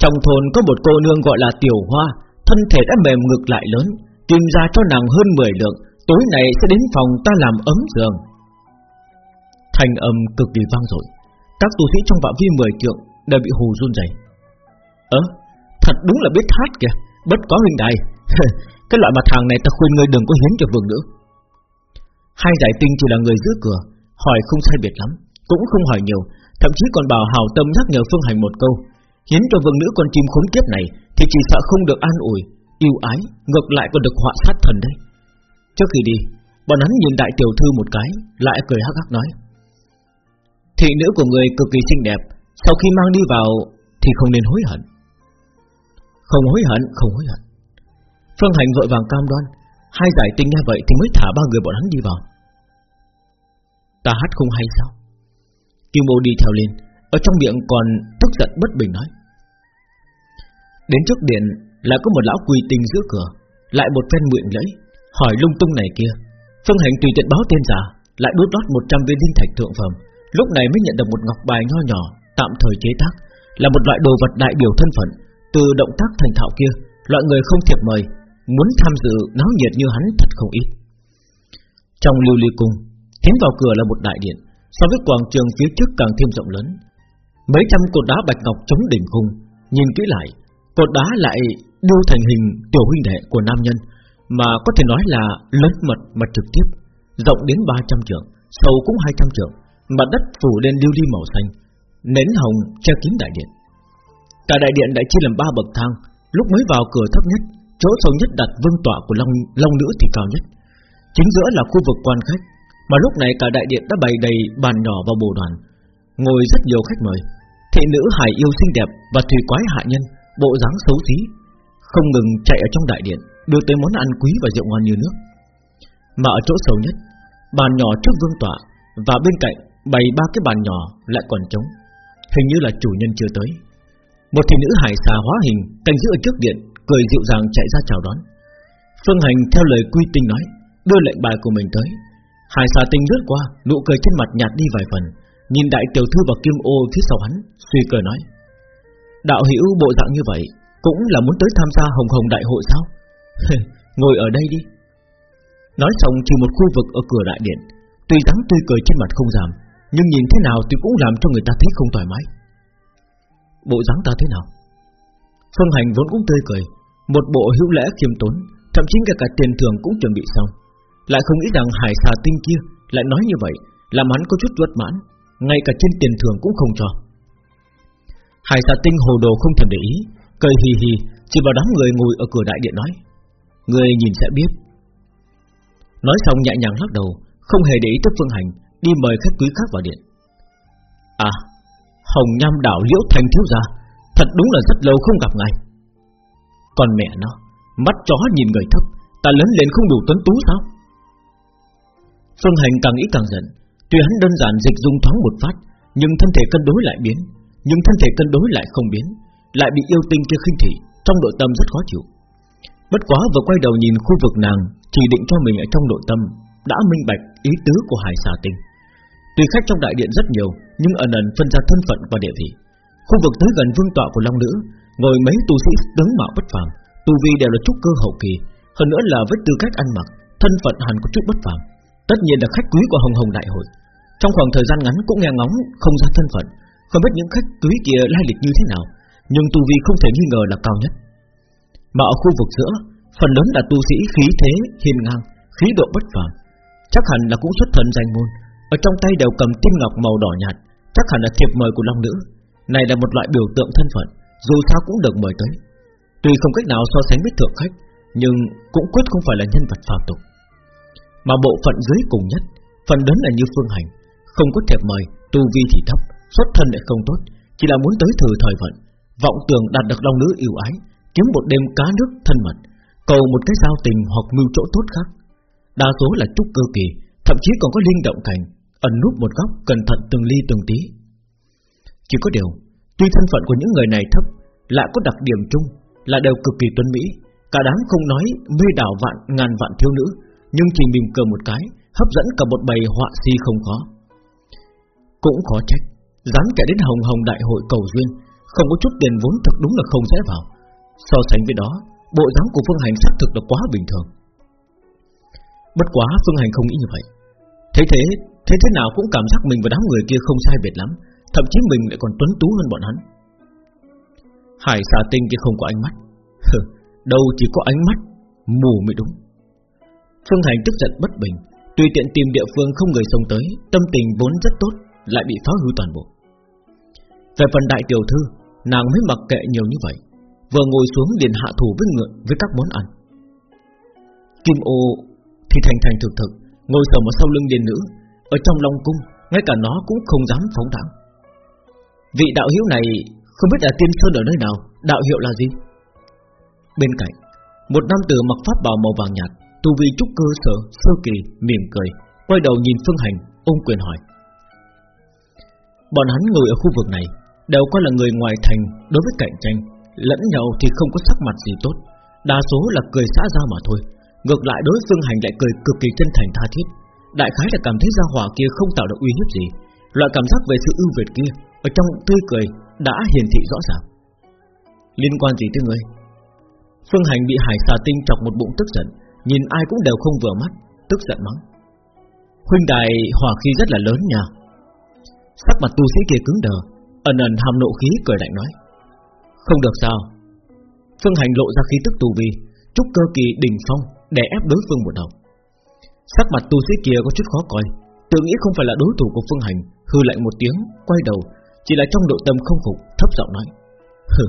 [SPEAKER 1] Trong thôn có một cô nương gọi là Tiểu Hoa, Thân thể đã mềm ngực lại lớn, Tìm ra cho nàng hơn 10 lượng Tối nay sẽ đến phòng ta làm ấm giường. Thành âm cực kỳ vang dội. Các tu sĩ trong phạm vi 10 trượng Đều bị hù run rẩy. Ơ, Thật đúng là biết hát kìa, Bất có huynh đài. [laughs] Cái loại mặt hàng này ta khuyên ngươi đừng có hiến cho vương nữ. Hai giải tinh chỉ là người giữ cửa, Hỏi không sai biệt lắm, Cũng không hỏi nhiều, Thậm chí còn bảo hào tâm nhắc nhở Phương Hành một câu. Hiến cho vương nữ con chim khốn kiếp này Thì chỉ sợ không được an ủi, Yêu ái, Ngược lại còn được họa sát thần đấy. Trước khi đi Bọn hắn nhìn đại tiểu thư một cái Lại cười hắc hắc nói. Thị nữ của người cực kỳ xinh đẹp Sau khi mang đi vào Thì không nên hối hận. Không hối hận, không hối hận. Phương Hành vội vàng cam đoan Hai giải tinh nghe vậy thì mới thả ba người bọn hắn đi vào. Ta hát không hay sao? Kim Ô đi theo lên Ở trong miệng còn tức giận bất bình nói. Đến trước điện Là có một lão quỳ tinh giữa cửa Lại một phen nguyện lẫy Hỏi lung tung này kia. Phương Hành tùy tiện báo tên giả Lại đốt lót 100 viên linh thạch thượng phẩm. Lúc này mới nhận được một ngọc bài nho nhỏ Tạm thời chế tác Là một loại đồ vật đại biểu thân phận Từ động tác thành thạo kia Loại người không thiệp mời Muốn tham dự náo nhiệt như hắn thật không ít. Trong lưu ly cung Tiến vào cửa là một đại điện So với quảng trường phía trước càng thêm rộng lớn. Mấy trăm cột đá bạch ngọc chống đỉnh khung, Nhìn kỹ lại Cột đá lại đưa thành hình tiểu huynh đệ của nam nhân. Mà có thể nói là lớn mật mà trực tiếp, Rộng đến 300 trượng, Sâu cũng 200 trượng Mặt đất phủ lên lưu ly màu xanh, Nến hồng che kín đại điện. Cả đại điện đã chia làm ba bậc thang, Lúc mới vào cửa thấp nhất, Chỗ sâu nhất đặt vương tọa của long long nữ thì cao nhất. Chính giữa là khu vực quan khách, Mà lúc này cả đại điện đã bày đầy bàn nhỏ và bồ đoàn, Ngồi rất nhiều khách mời. Thị nữ hài yêu xinh đẹp Và thủy quái hạ nhân, Bộ dáng xấu xí, Không ngừng chạy ở trong đại điện. Đưa tới món ăn quý và rượu ngon như nước. Mà ở chỗ sâu nhất, Bàn nhỏ trước vương tọa Và bên cạnh bày ba cái bàn nhỏ lại còn trống. Hình như là chủ nhân chưa tới. Một thị nữ hải xà hóa hình, Canh giữ ở trước điện, Cười dịu dàng chạy ra chào đón. Phương Hành, theo lời quy tinh nói, Đưa lệnh bài của mình tới. Hải xà tinh lướt qua, Nụ cười trên mặt nhạt đi vài phần, Nhìn đại tiểu thư và kim ô phía sau hắn, Suy cười nói, Đạo hữu bộ dạng như vậy, Cũng là muốn tới tham gia hồng hồng đại hội sao? [laughs] Ngồi ở đây đi. Nói xong chỉ một khu vực ở cửa đại điện, Tuy dáng tươi cười trên mặt không giảm, Nhưng nhìn thế nào thì cũng làm cho người ta thấy không thoải mái. Bộ dáng ta thế nào? Phương Hành vốn cũng tươi cười, Một bộ hữu lẽ kiềm tốn, Thậm chí cả cả tiền thường cũng chuẩn bị xong. Lại không nghĩ rằng hải xà tinh kia Lại nói như vậy, Làm hắn có chút vất mãn, Ngay cả trên tiền thường cũng không cho. Hải xà tinh hồ đồ không thèm để ý, Cười hì hì, Chỉ vào đám người ngồi ở cửa đại điện nói Người nhìn sẽ biết. Nói xong nhẹ nhàng lắc đầu, Không hề để ý tới phương hành, Đi mời khách quý khác vào điện. À Hồng Nham đảo liễu thành thiếu gia, Thật đúng là rất lâu không gặp ngài. Còn mẹ nó, Mắt chó nhìn người thấp, Ta lớn lên không đủ tuấn tú sao? Phương Hành càng nghĩ càng giận, Tuy hắn đơn giản dịch dung thoáng một phát, Nhưng thân thể cân đối lại biến, Nhưng thân thể cân đối lại không biến, Lại bị yêu tinh kia khinh thị, Trong nội tâm rất khó chịu. Bất quá vừa quay đầu nhìn khu vực nàng, Chỉ định cho mình ở trong nội tâm, Đã minh bạch ý tứ của hải xà tinh. Tuy khách trong đại điện rất nhiều, Nhưng ẩn ẩn phân ra thân phận và địa vị. Khu vực tới gần vương tọa của Long Nữ Ngồi mấy tu sĩ tướng mạo bất phàm, Tu vi đều là trúc cơ hậu kỳ, Hơn nữa là với tư cách ăn mặc, Thân phận hẳn có chút bất phàm. Tất nhiên là khách quý của Hồng Hồng Đại hội. Trong khoảng thời gian ngắn cũng nghe ngóng Không ra thân phận, Không biết những khách quý kia lai lịch như thế nào, Nhưng tu vi không thể nghi ngờ là cao nhất. Mà ở khu vực giữa Phần lớn là tu sĩ khí thế hiên ngang Khí độ bất phàm. Chắc hẳn là cũng xuất thân danh môn Ở trong tay đều cầm tim ngọc màu đỏ nhạt Chắc hẳn là thiệp mời của Long Nữ. Này là một loại biểu tượng thân phận Dù sao cũng được mời tới. Tuy không cách nào so sánh với thượng khách Nhưng cũng quyết không phải là nhân vật phàm tục. Mà bộ phận dưới cùng nhất Phần lớn là như phương hành Không có thiệp mời, tu vi thì thấp Xuất thân lại không tốt Chỉ là muốn tới thử thời vận Vọng tưởng đạt được long nữ yêu ái Kiếm một đêm cá nước thân mật Cầu một cái giao tình hoặc mưu chỗ tốt khác Đa số là trúc cơ kỳ Thậm chí còn có linh động cảnh Ẩn núp một góc cẩn thận từng ly từng tí Chỉ có điều Tuy thân phận của những người này thấp Lại có đặc điểm chung là đều cực kỳ tuấn mỹ, cả đám không nói mê đảo vạn ngàn vạn thiếu nữ, nhưng chỉ mỉm cười một cái, hấp dẫn cả một bầy họa si không khó. Cũng khó trách, dám chạy đến hồng hồng đại hội cầu duyên, không có chút tiền vốn thật đúng là không dễ vào. So sánh với đó, bộ dáng của Phương Hành xác thực là quá bình thường. Bất quá Phương Hành không nghĩ như vậy. Thế thế, thế thế nào cũng cảm giác mình và đám người kia không sai biệt lắm, thậm chí mình lại còn tuấn tú hơn bọn hắn. Hải xà tinh kia không có ánh mắt [laughs] Đâu chỉ có ánh mắt Mù mới đúng Phương Hành tức giận bất bình Tùy tiện tìm địa phương không người sống tới Tâm tình vốn rất tốt Lại bị phá hư toàn bộ Về phần đại tiểu thư Nàng mới mặc kệ nhiều như vậy Vừa ngồi xuống liền hạ thủ với ngựa, Với các món ăn. Kim ô thì thành thành thực thực, Ngồi sờ một sau lưng điền nữ, Ở trong Long Cung, Ngay cả nó cũng không dám phóng đẳng Vị đạo hiếu này không biết là tiên sơn ở nơi nào, Đạo hiệu là gì? Bên cạnh, Một nam tử mặc pháp bào màu vàng nhạt, Tu vi trúc cơ sở sơ kỳ, mỉm cười, Quay đầu nhìn Phương Hành, Ôm quyền hỏi. Bọn hắn ngồi ở khu vực này, Đều coi là người ngoài thành đối với cạnh tranh. Lẫn nhau thì không có sắc mặt gì tốt Đa số là cười xã ra mà thôi Ngược lại đối Phương Hành lại cười cực kỳ chân thành tha thiết Đại khái là cảm thấy gia hỏa kia không tạo được uy hiếp gì Loại cảm giác về sự ưu việt kia Ở trong tươi cười đã hiển thị rõ ràng. Liên quan gì tới ngươi? Phương Hành bị Hải Xà Tinh chọc một bụng tức giận, nhìn ai cũng đều không vừa mắt, tức giận mắng. Huynh đài hỏa khí rất là lớn nha. Sắc mặt tu sĩ kia cứng đờ, ẩn ẩn hàm nộ khí cười lạnh nói: "Không được sao?" Phương Hành lộ ra khí tức tù vi, trúc cơ kỳ đỉnh phong, để ép đối phương một đầu. Sắc mặt tu sĩ kia có chút khó coi, tự nghĩ không phải là đối thủ của Phương Hành, hư lạnh một tiếng, quay đầu chỉ là trong nội tâm không phục Thấp giọng nói Hừ,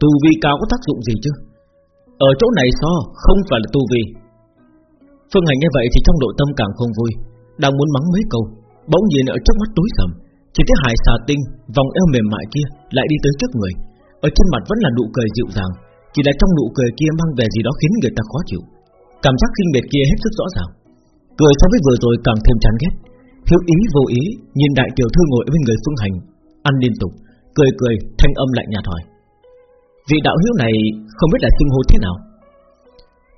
[SPEAKER 1] tu vi cao có tác dụng gì chứ Ở chỗ này so Không phải là tu vi Phương Hành nghe vậy thì trong nội tâm càng không vui Đang muốn mắng mấy câu Bỗng nhìn ở trước mắt tối sầm Chỉ thấy hải xà tinh Vòng eo mềm mại kia Lại đi tới trước người ở trên mặt vẫn là nụ cười dịu dàng, Chỉ là trong nụ cười kia mang về gì đó khiến người ta khó chịu. Cảm giác khinh miệt kia hết sức rõ ràng. Cười so với vừa rồi càng thêm chán ghét. Hiếu ý vô ý, Nhìn đại tiểu thư ngồi bên người Phương Hành, Ăn liên tục, Cười cười, thanh âm lạnh nhạt hỏi. Vị đạo hữu này không biết là xưng hô thế nào.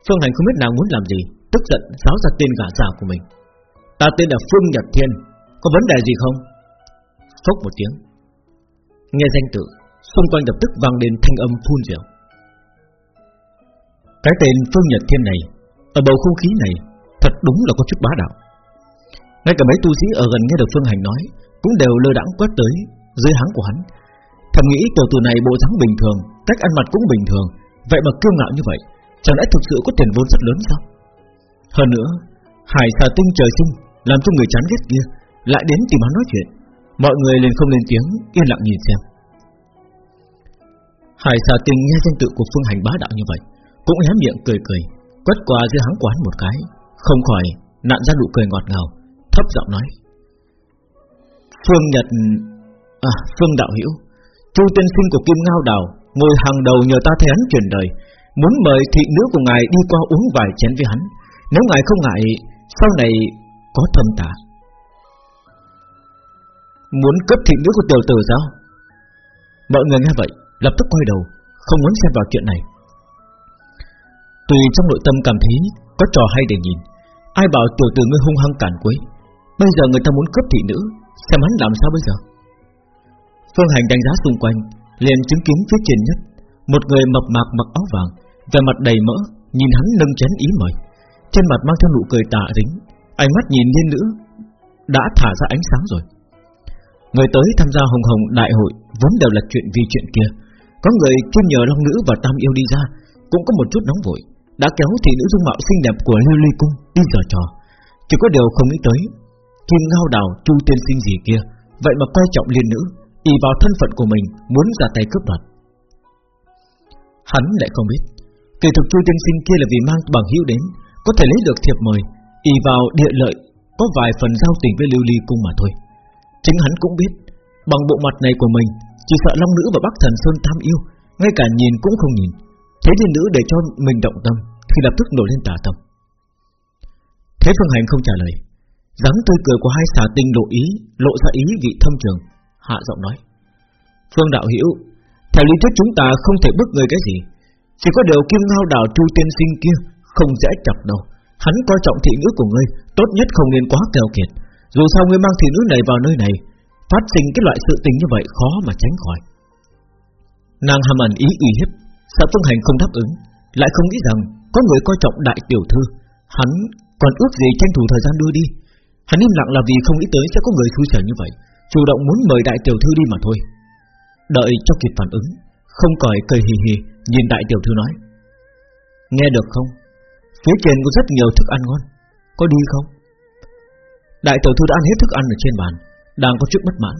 [SPEAKER 1] Phương Hành không biết nào muốn làm gì, Tức giận giáo ra tên gã già của mình. Ta tên là Phương Nhật Thiên, Có vấn đề gì không? Phốc một tiếng. Nghe danh tự Xung quanh lập tức vang lên thanh âm phun rượu. Cái tên Phương Nhật Thiên này, Ở bầu không khí này, Thật đúng là có chút bá đạo. Ngay cả mấy tu sĩ ở gần nghe được Phương Hành nói, Cũng đều lơ đãng quét tới Dưới háng của hắn. Thầm nghĩ tiểu tử này bộ dáng bình thường, Cách ăn mặc cũng bình thường, Vậy mà kiêu ngạo như vậy, Chẳng lẽ thực sự có tiền vốn rất lớn sao? Hơn nữa, Hải xà tinh trời sinh, Làm cho người chán ghét kia, Lại đến tìm hắn nói chuyện. Mọi người liền không lên tiếng, Yên lặng nhìn xem. Hải xà tình nghe danh tự của phương hành bá đạo như vậy, Cũng hé miệng cười cười quất qua giữa hắn quán một cái, Không khỏi nạn ra nụ cười ngọt ngào, Thấp giọng nói. Phương Nhật À Phương Đạo Hiểu Chu tiên sinh của Kim Ngao Đào Ngồi hàng đầu nhờ ta thấy hắn truyền đời, Muốn mời thị nữ của ngài đi qua uống vài chén với hắn, Nếu ngài không ngại, Sau này có thâm tả Muốn cấp thị nữ của tiểu tử sao? Mọi người nghe vậy Lập tức quay đầu, Không muốn xem vào chuyện này. Tùy trong nội tâm cảm thấy Có trò hay để nhìn, Ai bảo tiểu tử ngươi hung hăng cản quấy. Bây giờ người ta muốn cướp thị nữ, Xem hắn làm sao bây giờ? Phương Hành đánh giá xung quanh, liền chứng kiến phía trên nhất, Một người mập mạp mặc áo vàng, vẻ mặt đầy mỡ, Nhìn hắn nâng chén ý mời. Trên mặt mang theo nụ cười tà dính, Ánh mắt nhìn lên nữ Đã thả ra ánh sáng rồi. Người tới tham gia hồng hồng đại hội Vốn đều là chuyện vì chuyện kia có người chuyên nhờ long nữ và tam yêu đi ra Cũng có một chút nóng vội Đã kéo thị nữ dung mạo xinh đẹp của lưu ly cung Đi giờ trò Chỉ có điều không nghĩ tới Kim ngao đào chu tiên sinh gì kia Vậy mà coi trọng liên nữ ỷ vào thân phận của mình muốn ra tay cướp đoạt. Hắn lại không biết, kỳ thực Chu Tiên Sinh kia là vì mang bằng hữu đến, có thể lấy được thiệp mời, ỷ vào địa lợi, có vài phần giao tình với Lưu Ly cung mà thôi. Chính hắn cũng biết, bằng bộ mặt này của mình, chỉ sợ Long nữ và Bắc Thần Sơn tham yêu, ngay cả nhìn cũng không nhìn. Thế nên nữ để cho mình động tâm, thì lập tức nổi lên tà tâm. Thế Phương Hành không trả lời, dáng tươi cười của hai xà tinh lộ ý, lộ ra ý vị thâm trường, hạ giọng nói. Phương đạo hiểu Theo lý thuyết chúng ta không thể bức người cái gì. Chỉ có điều kim ngao đảo chu tiên sinh kia Không dễ chọc đâu Hắn coi trọng thị nữ của ngươi Tốt nhất không nên quá keo kiệt. Dù sao ngươi mang thị nữ này vào nơi này Phát sinh cái loại sự tình như vậy khó mà tránh khỏi. Nàng hàm ẩn ý uy hiếp, Sợ Phương Hành không đáp ứng, Lại không nghĩ rằng có người coi trọng đại tiểu thư. Hắn còn ước gì tranh thủ thời gian đưa đi. Hắn im lặng là vì không nghĩ tới sẽ có người xui xẻo như vậy, Chủ động muốn mời đại tiểu thư đi mà thôi. Đợi cho kịp phản ứng, Không còi cười hì hì, Nhìn đại tiểu thư nói. Nghe được không? Phía trên có rất nhiều thức ăn ngon, Có đi không? Đại tiểu thư đã ăn hết thức ăn ở trên bàn. Đang có chút bất mãn.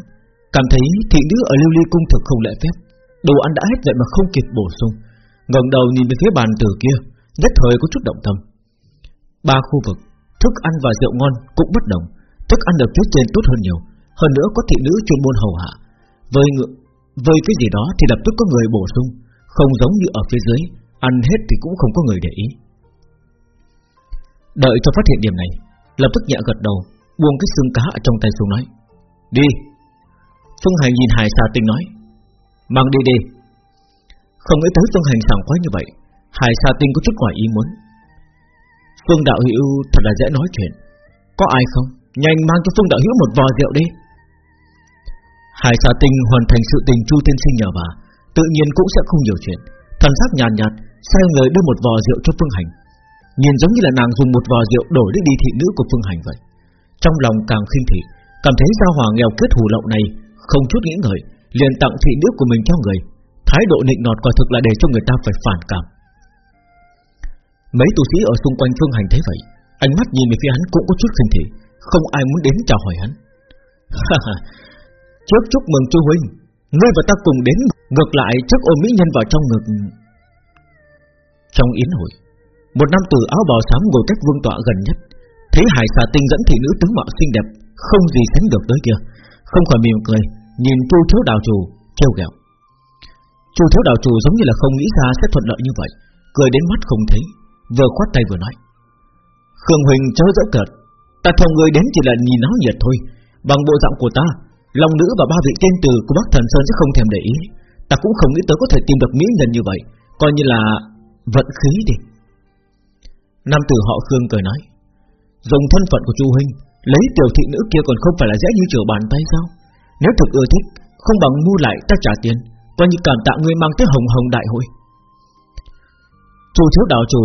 [SPEAKER 1] Cảm thấy thị nữ ở lưu ly cung thực không lễ phép. Đồ ăn đã hết vậy mà không kịp bổ sung. Ngẩng đầu nhìn về phía bàn từ kia, Nhất thời có chút động tâm. Ba khu vực, Thức ăn và rượu ngon cũng bất đồng. Thức ăn được phía trên tốt hơn nhiều, hơn nữa có thị nữ chuyên môn hầu hạ. Với ngựa Với cái gì đó thì lập tức có người bổ sung, Không giống như ở phía dưới, Ăn hết thì cũng không có người để ý. Đợi cho phát hiện điểm này, Lập tức nhẹ gật đầu, Buông cái xương cá ở trong tay xuống nói. Đi. Phương Hành nhìn Hải sa tinh nói. Mang đi đi. Không nghĩ tới Phương Hành sảng quá như vậy Hải sa tinh có chút ngoài ý muốn. Phương Đạo Hữu thật là dễ nói chuyện. Có ai không? Nhanh mang cho Phương Đạo Hữu một vò rượu đi. Hải sa tinh hoàn thành sự tình Chu Tiên Sinh nhờ bà Tự nhiên cũng sẽ không nhiều chuyện. Thần sắc nhàn nhạt, nhạt Sai người đưa một vò rượu cho Phương Hành. Nhìn giống như là nàng dùng một vò rượu đổi để đi thị nữ của Phương Hành vậy. Trong lòng càng khinh thị. Cảm thấy gia hòa nghèo kết hủ lậu này, Không chút nghĩ ngợi, liền tặng thị nữ của mình cho người. Thái độ nịnh nọt quả thực là để cho người ta phải phản cảm. Mấy tu sĩ ở xung quanh Phương Hành thấy vậy, Ánh mắt nhìn về phía hắn cũng có chút khinh thị, Không ai muốn đến chào hỏi hắn. Trước chúc mừng chu huynh, Ngươi và ta cùng đến Ngược lại trước ôm mỹ nhân vào trong ngực. Trong yến hội, Một nam tử áo bào xám ngồi cách vương tọa gần nhất, Thấy hải xà tinh dẫn thị nữ tướng mạo xinh đẹp không gì sánh được tới kia. Không khỏi mỉm cười, Nhìn chu thiếu đạo chủ trêu ghẹo chu thiếu đạo chủ giống như là không nghĩ ra sẽ thuận lợi như vậy, Cười đến mắt không thấy, Vừa khoát tay vừa nói. Khương Huỳnh chớ dỡ cợt, Ta theo người đến chỉ là nhìn náo nhiệt thôi. Bằng bộ dạng của ta Long nữ và ba vị tiên tử của Bắc Thần Sơn sẽ không thèm để ý. Ta cũng không nghĩ tới có thể tìm được mỹ nhân như vậy, Coi như là vận khí đi. Nam tử họ Khương cười nói, Dùng thân phận của Chu Huynh Lấy tiểu thị nữ kia còn không phải là dễ như trở bàn tay sao? Nếu thực ưa thích, Không bằng mua lại ta trả tiền. Coi như cảm tạ ngươi mang tới hồng hồng đại hội. Chu thiếu đạo chủ,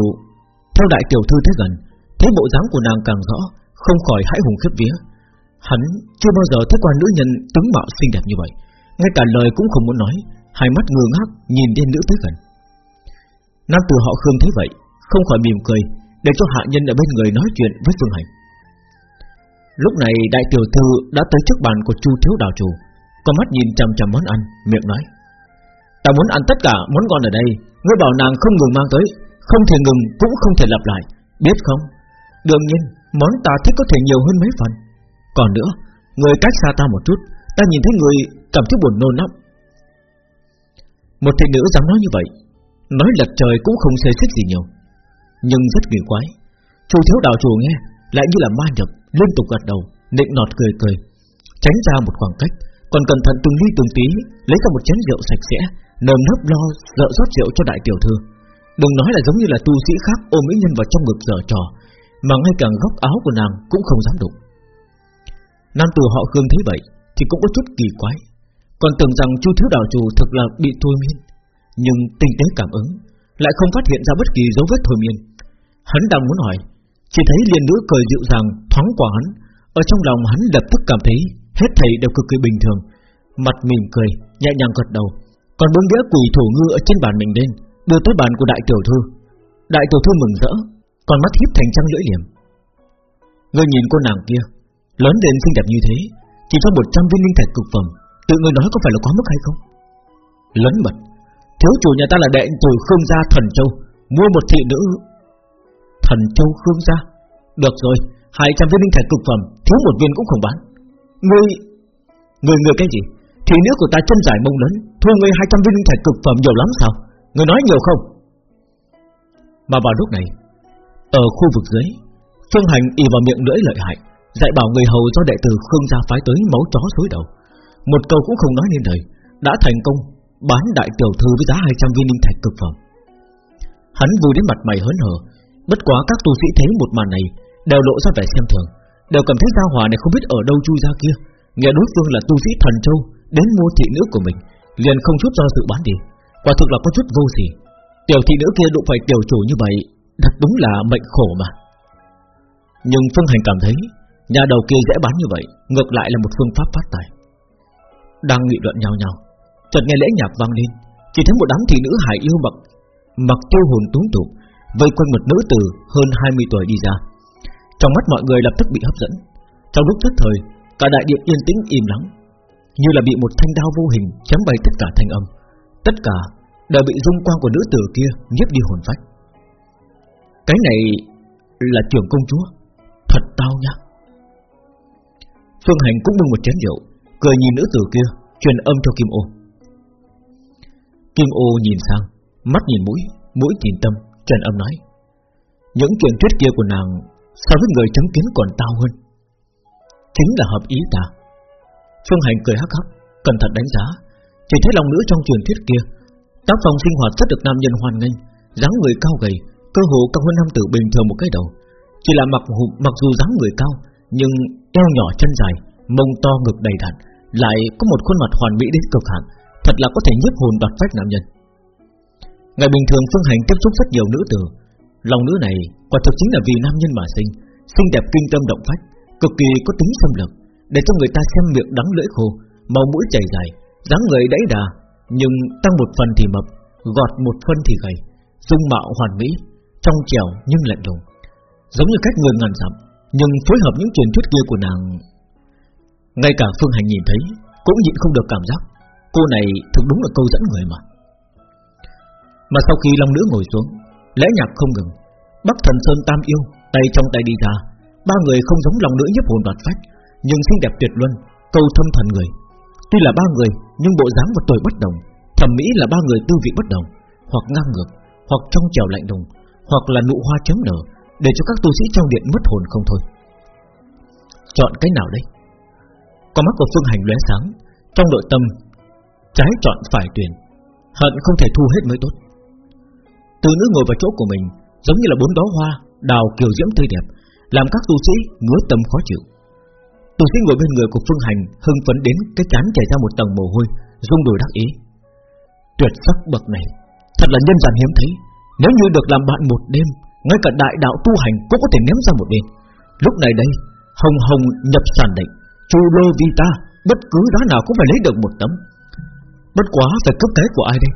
[SPEAKER 1] Theo đại tiểu thư tới gần, Thấy bộ dáng của nàng càng rõ, Không khỏi hãi hùng khiếp vía. Hắn chưa bao giờ thấy qua nữ nhân tướng mạo xinh đẹp như vậy. Ngay cả lời cũng không muốn nói, Hai mắt ngơ ngác nhìn đến nữ tới gần. Nam tử họ Khương thấy vậy, Không khỏi mỉm cười, Để cho hạ nhân ở bên người nói chuyện với Phương Hành. Lúc này đại tiểu thư đã tới trước bàn của Chu thiếu đạo chủ. Con mắt nhìn chằm chằm món ăn, Miệng nói. Ta muốn ăn tất cả món ngon ở đây. Ngươi bảo nàng không ngừng mang tới, Không thể ngừng cũng không thể lặp lại. Biết không? Đương nhiên, món ta thích có thể nhiều hơn mấy phần. Còn nữa, Người cách xa ta một chút, Ta nhìn thấy người cảm thấy buồn nôn lắm. Một thị nữ dám nói như vậy, Nói lật trời cũng không xê xích gì nhiều. Nhưng rất kỳ quái, Chu thiếu đạo chủ nghe, Lại như là ma nhập. Liên tục gật đầu, Nịnh nọt cười cười. Tránh ra một khoảng cách, Còn cẩn thận từng ly từng tí, Lấy ra một chén rượu sạch sẽ, nơm nớp lo dợ rót rượu cho đại tiểu thư. Đừng nói là giống như là tu sĩ khác ôm mỹ nhân vào trong ngực dở trò, Mà ngay cả góc áo của nàng cũng không dám đụng. Nam tử họ Khương thấy vậy, Thì cũng có chút kỳ quái. Còn tưởng rằng chu thiếu đạo chủ thực là bị thôi miên, Nhưng tinh tế cảm ứng, Lại không phát hiện ra bất kỳ dấu vết thôi miên. Hắn đang muốn hỏi chỉ thấy liền nữ cười dịu dàng thoáng qua hắn. Ở trong lòng hắn lập tức cảm thấy Hết thầy đều cực kỳ bình thường. Mặt mỉm cười, nhẹ nhàng gật đầu. Còn bưng đĩa quỷ thổ ngư ở trên bàn mình lên Đưa tới bàn của đại tiểu thư. Đại tiểu thư mừng rỡ Còn mắt hiếp thành trăng lưỡi liềm. Ngươi nhìn cô nàng kia Lớn đến xinh đẹp như thế Chỉ cho 100 viên linh thạch cực phẩm Tự ngươi nói có phải là quá mức hay không? Lớn mật Thiếu chủ nhà ta là đệ tử Khương gia Thần Châu Mua một thị nữ Thần Châu Khương gia. Được rồi 200 viên linh thạch cực phẩm, Thiếu một viên cũng không bán. Ngươi Ngươi ngươi cái gì? Thì nữ của ta chân dài mông lớn, Thu ngươi 200 viên linh thạch cực phẩm nhiều lắm sao? Ngươi nói nhiều không? Mà vào lúc này, Ở khu vực dưới, Phương Hành y vào miệng lưỡi lợi hại, Dạy bảo người hầu do đệ tử Khương gia phái tới máu chó xối đầu. Một câu cũng không nói nên lời, Đã thành công bán đại tiểu thư với giá 200 viên linh thạch cực phẩm. Hắn vui đến mặt mày hớn hở Bất quá các tu sĩ thấy một màn này, Đều lộ ra vẻ xem thường. Đều cảm thấy gia hỏa này không biết ở đâu chui ra kia. Nghe đối phương là tu sĩ thần châu, Đến mua thị nữ của mình, Liền không chút do dự bán đi. Quả thực là có chút vô gì Tiểu thị nữ kia đụng phải tiểu chủ như vậy, Thật đúng là mệnh khổ mà. Nhưng Phương Hành cảm thấy, Nhà đầu kia dễ bán như vậy, Ngược lại là một phương pháp phát tài. Đang nghị luận nhau nhau, Chợt nghe lễ nhạc vang lên, Chỉ thấy một đám thị nữ hải yêu mặc Mặc tiêu hồn túng tụng Vây quanh một nữ tử hơn 20 tuổi đi ra. Trong mắt mọi người lập tức bị hấp dẫn. Trong lúc nhất thời Cả đại điện yên tĩnh im lắng Như là bị một thanh đao vô hình chém bay tất cả thanh âm. Tất cả đều bị dung quang của nữ tử kia nhiếp đi hồn phách. Cái này là trưởng công chúa. Thật tao nhá Phương Hành cũng bưng một chén rượu Cười nhìn nữ tử kia Truyền âm cho Kim Ô. Kim Ô nhìn sang Mắt nhìn mũi, mũi nhìn tâm. Truyền âm nói. Những chuyện thuyết kia của nàng So với người chứng kiến còn tao hơn. Chính là hợp ý ta. Phương Hành cười hắc hắc, Cẩn thận đánh giá. Chỉ thấy lòng nữ trong truyền thuyết kia, Tác phong sinh hoạt rất được nam nhân hoàn nghênh, dáng người cao gầy, Cơ hồ cao hơn nam tử bình thường một cái đầu. Chỉ là mặc mặc dù dáng người cao, Nhưng eo nhỏ chân dài, Mông to ngực đầy đặn, Lại có một khuôn mặt hoàn mỹ đến cực hạn, Thật là có thể nhiếp hồn đoạt phách nam nhân. Ngày bình thường Phương Hành tiếp xúc rất nhiều nữ tử. Lòng nữ này quả thực chính là vì nam nhân mà sinh, Xinh đẹp kinh tâm động phách, Cực kỳ có tính xâm lược, Để cho người ta xem miệng đắng lưỡi khô Màu mũi chảy dài, dáng người đẫy đà, Nhưng tăng một phần thì mập, Gọt một phân thì gầy, Dung mạo hoàn mỹ, Trong trèo nhưng lạnh lùng. Giống như cách người ngàn dặm, Nhưng phối hợp những truyền thuyết kia của nàng. Ngay cả Phương Hành nhìn thấy, Cũng nhịn không được cảm giác, Cô này thực đúng là câu dẫn người mà. Mà sau khi Long Nữ ngồi xuống Lẽ nhạc không ngừng. Bắc thần Sơn Tam Yêu Tay trong tay đi ra Ba người không giống Long Nữ nhấp hồn đoạt phách Nhưng xinh đẹp tuyệt luân Câu thâm thần người. Tuy là ba người Nhưng bộ dáng và tuổi bất đồng Thẩm mỹ là ba người tư vị bất đồng Hoặc ngang ngược Hoặc trong trèo lạnh đùng, Hoặc là nụ hoa chấm nở Để cho các tu sĩ trong điện mất hồn không thôi. Chọn cái nào đây? Con mắt của Phương Hành lóe sáng Trong nội tâm Trái chọn phải tuyển Hận không thể thu hết mới tốt. Từ nữ ngồi vào chỗ của mình Giống như là bốn đóa hoa Đào kiều diễm tươi đẹp Làm các tu sĩ ngứa tâm khó chịu Tu sĩ ngồi bên người của Phương Hành hưng phấn đến cái chán chảy ra một tầng mồ hôi, rung đùi đắc ý. Tuyệt sắc bậc này, thật là nhân gian hiếm thấy. Nếu như được làm bạn một đêm, ngay cả đại đạo tu hành cũng có thể ném ra một bên. Lúc này đây, hồng hồng nhập sản định, chu lô vi ta, bất cứ đó nào cũng phải lấy được một tấm. Bất quá phải cấp cái của ai đây?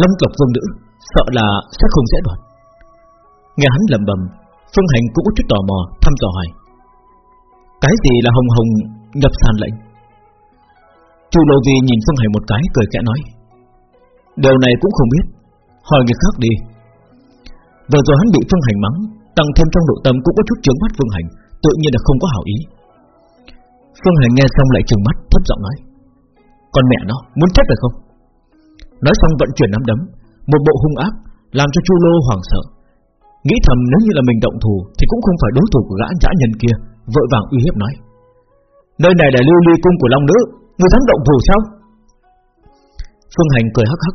[SPEAKER 1] lâm tộc vương nữ, sợ là sẽ không dễ đoạt. Nghe hắn lầm bầm, Phương Hành cũng có chút tò mò, thăm dò hỏi. Cái gì là hồng hồng nhập sàn lệnh? Chu Lô Vi nhìn Phương Hành một cái cười kẽ nói. Điều này cũng không biết. Hỏi người khác đi. Vừa rồi hắn bị Phương Hành mắng Tăng thêm trong nội tâm cũng có chút chướng mắt Phương Hành Tự nhiên là không có hảo ý. Phương Hành nghe xong lại trừng mắt thấp giọng nói. Con mẹ nó muốn chết rồi không? Nói xong vận chuyển nắm đấm một bộ hung ác Làm cho Chu Lô hoảng sợ. Nghĩ thầm nếu như là mình động thủ Thì cũng không phải đối thủ của gã nhã nhân kia vội vàng uy hiếp nói. Nơi này là lưu ly cung của Long Nữ Người dám động thủ sao? Phương Hành cười hắc hắc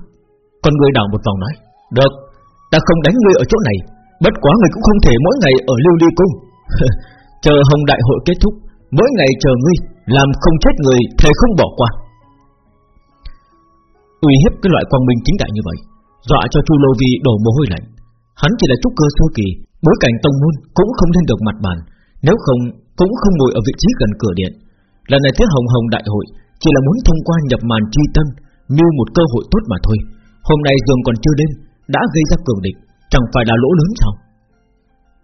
[SPEAKER 1] Con người đảo một vòng nói. Được, ta không đánh ngươi ở chỗ này Bất quá người cũng không thể mỗi ngày ở lưu ly cung. [laughs] Chờ hồng đại hội kết thúc Mỗi ngày chờ ngươi Làm không chết người thề không bỏ qua. Uy hiếp cái loại quang minh chính đại như vậy Dọa cho Chu Lô Vi đổ mồ hôi lạnh Hắn chỉ là trúc cơ sơ kỳ Bối cảnh tông môn cũng không lên được mặt bàn Nếu không cũng không ngồi ở vị trí gần cửa điện. Lần này thế Hồng Hồng Đại hội chỉ là muốn thông qua nhập màn chi tân, mưu một cơ hội tốt mà thôi. Hôm nay dường còn chưa đêm, đã gây ra cường địch, chẳng phải là lỗ lớn sao?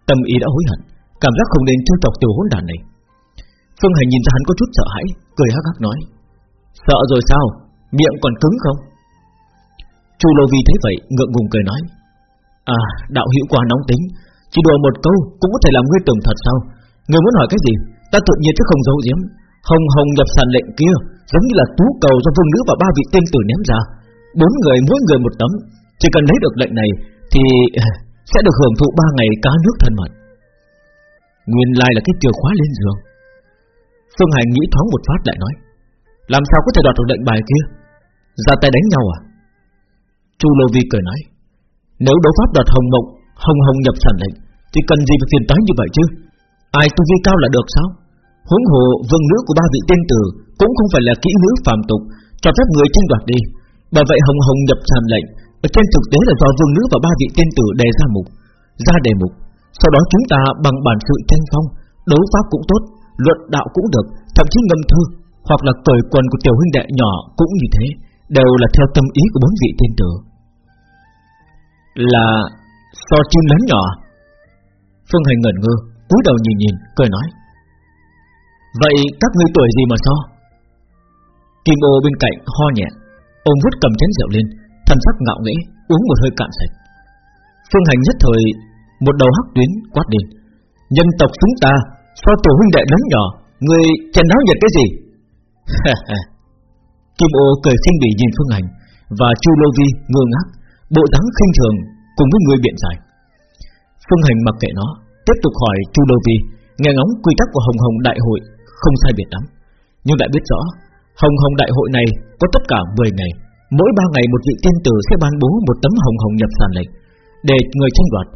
[SPEAKER 1] Tâm ý đã hối hận, cảm giác không nên trêu chọc tiểu hỗn đàn này. Phương Hành nhìn ra hắn có chút sợ hãi, cười hắc hắc nói: "Sợ rồi sao? Miệng còn cứng không?" Chu Lô Vi thấy vậy, ngượng ngùng cười nói: "À, đạo hữu quá nóng tính, chỉ đùa một câu cũng có thể làm ngươi tưởng thật sao?" Người muốn hỏi cái gì? Ta tự nhiên chứ không giấu giếm. Hồng hồng nhập sàn lệnh kia Giống như là tú cầu do vương nữ và ba vị tiên tử ném ra. Bốn người mỗi người một tấm. Chỉ cần lấy được lệnh này Thì eh, sẽ được hưởng thụ ba ngày cá nước thân mật. Nguyên lai là cái chìa khóa lên giường. Phương Hành nghĩ thoáng một phát lại nói Làm sao có thể đoạt được lệnh bài kia? Ra tay đánh nhau à? Chu Lô Vi cười nói, Nếu đấu pháp đoạt hồng mộng Hồng hồng nhập sản lệnh, Thì cần gì phải phiền toái như vậy chứ? Ai tu vi cao là được sao? Huống hồ vương nữ của ba vị tiên tử Cũng không phải là kỹ nữ phàm tục, Cho phép người tranh đoạt đi. Bởi vậy hồng hồng nhập sản lệnh, Ở trên thực tế là do vương nữ và ba vị tiên tử đề ra mục, Ra đề mục. Sau đó chúng ta bằng bản sự tranh phong, Đấu pháp cũng tốt, Luận đạo cũng được, Thậm chí ngâm thư, Hoặc là cởi quần của tiểu huynh đệ nhỏ cũng như thế, Đều là theo tâm ý của bốn vị tiên tử. Là So chim lớn nhỏ. Phương Hành ngẩn ngơ cúi đầu nhìn nhìn, cười nói. Vậy các ngươi tuổi gì mà so? Kim ô bên cạnh ho nhẹ Ông vút cầm chén rượu lên thần sắc ngạo nghễ uống một hơi cạn sạch. Phương hành nhất thời Một đầu hắc tuyến quát lên. Nhân tộc chúng ta So tổ huynh đệ lớn nhỏ Người chèn náo nhiệt cái gì? [laughs] Kim ô cười khinh bỉ nhìn Phương hành Và Chu Lô Vi ngơ ngác. Bộ dáng khinh thường cùng với người biện giải. Phương hành mặc kệ nó, Tiếp tục hỏi Chu Đô Vi, Nghe ngóng quy tắc của Hồng Hồng Đại hội Không sai biệt lắm. Nhưng lại biết rõ, Hồng Hồng Đại hội này có tất cả 10 ngày, Mỗi 3 ngày một vị tiên tử sẽ ban bố một tấm Hồng Hồng nhập sàn lệnh. Để người tranh đoạt,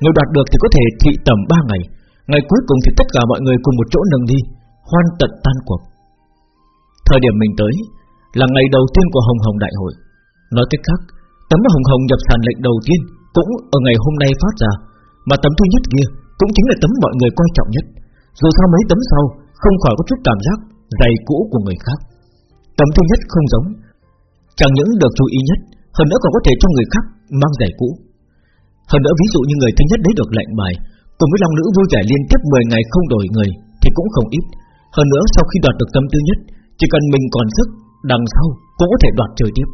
[SPEAKER 1] Người đoạt được thì có thể thị tầm 3 ngày Ngày cuối cùng thì tất cả mọi người cùng một chỗ nâng đi Hoan tận tan cuộc. Thời điểm mình tới Là ngày đầu tiên của Hồng Hồng Đại hội. Nói cách khác Tấm Hồng Hồng nhập sàn lệnh đầu tiên Cũng ở ngày hôm nay phát ra Mà tấm thứ nhất kia cũng chính là tấm mọi người quan trọng nhất. Dù sao mấy tấm sau không khỏi có chút cảm giác dày cũ của người khác. Tấm thứ nhất không giống, chẳng những được chú ý nhất, hơn nữa còn có thể cho người khác mang giày cũ. Hơn nữa ví dụ như người thứ nhất đấy được lệnh bài, cùng với long nữ vui vẻ liên tiếp 10 ngày không đổi người thì cũng không ít. Hơn nữa sau khi đoạt được tấm thứ nhất, chỉ cần mình còn sức, đằng sau cũng có thể đoạt chơi tiếp.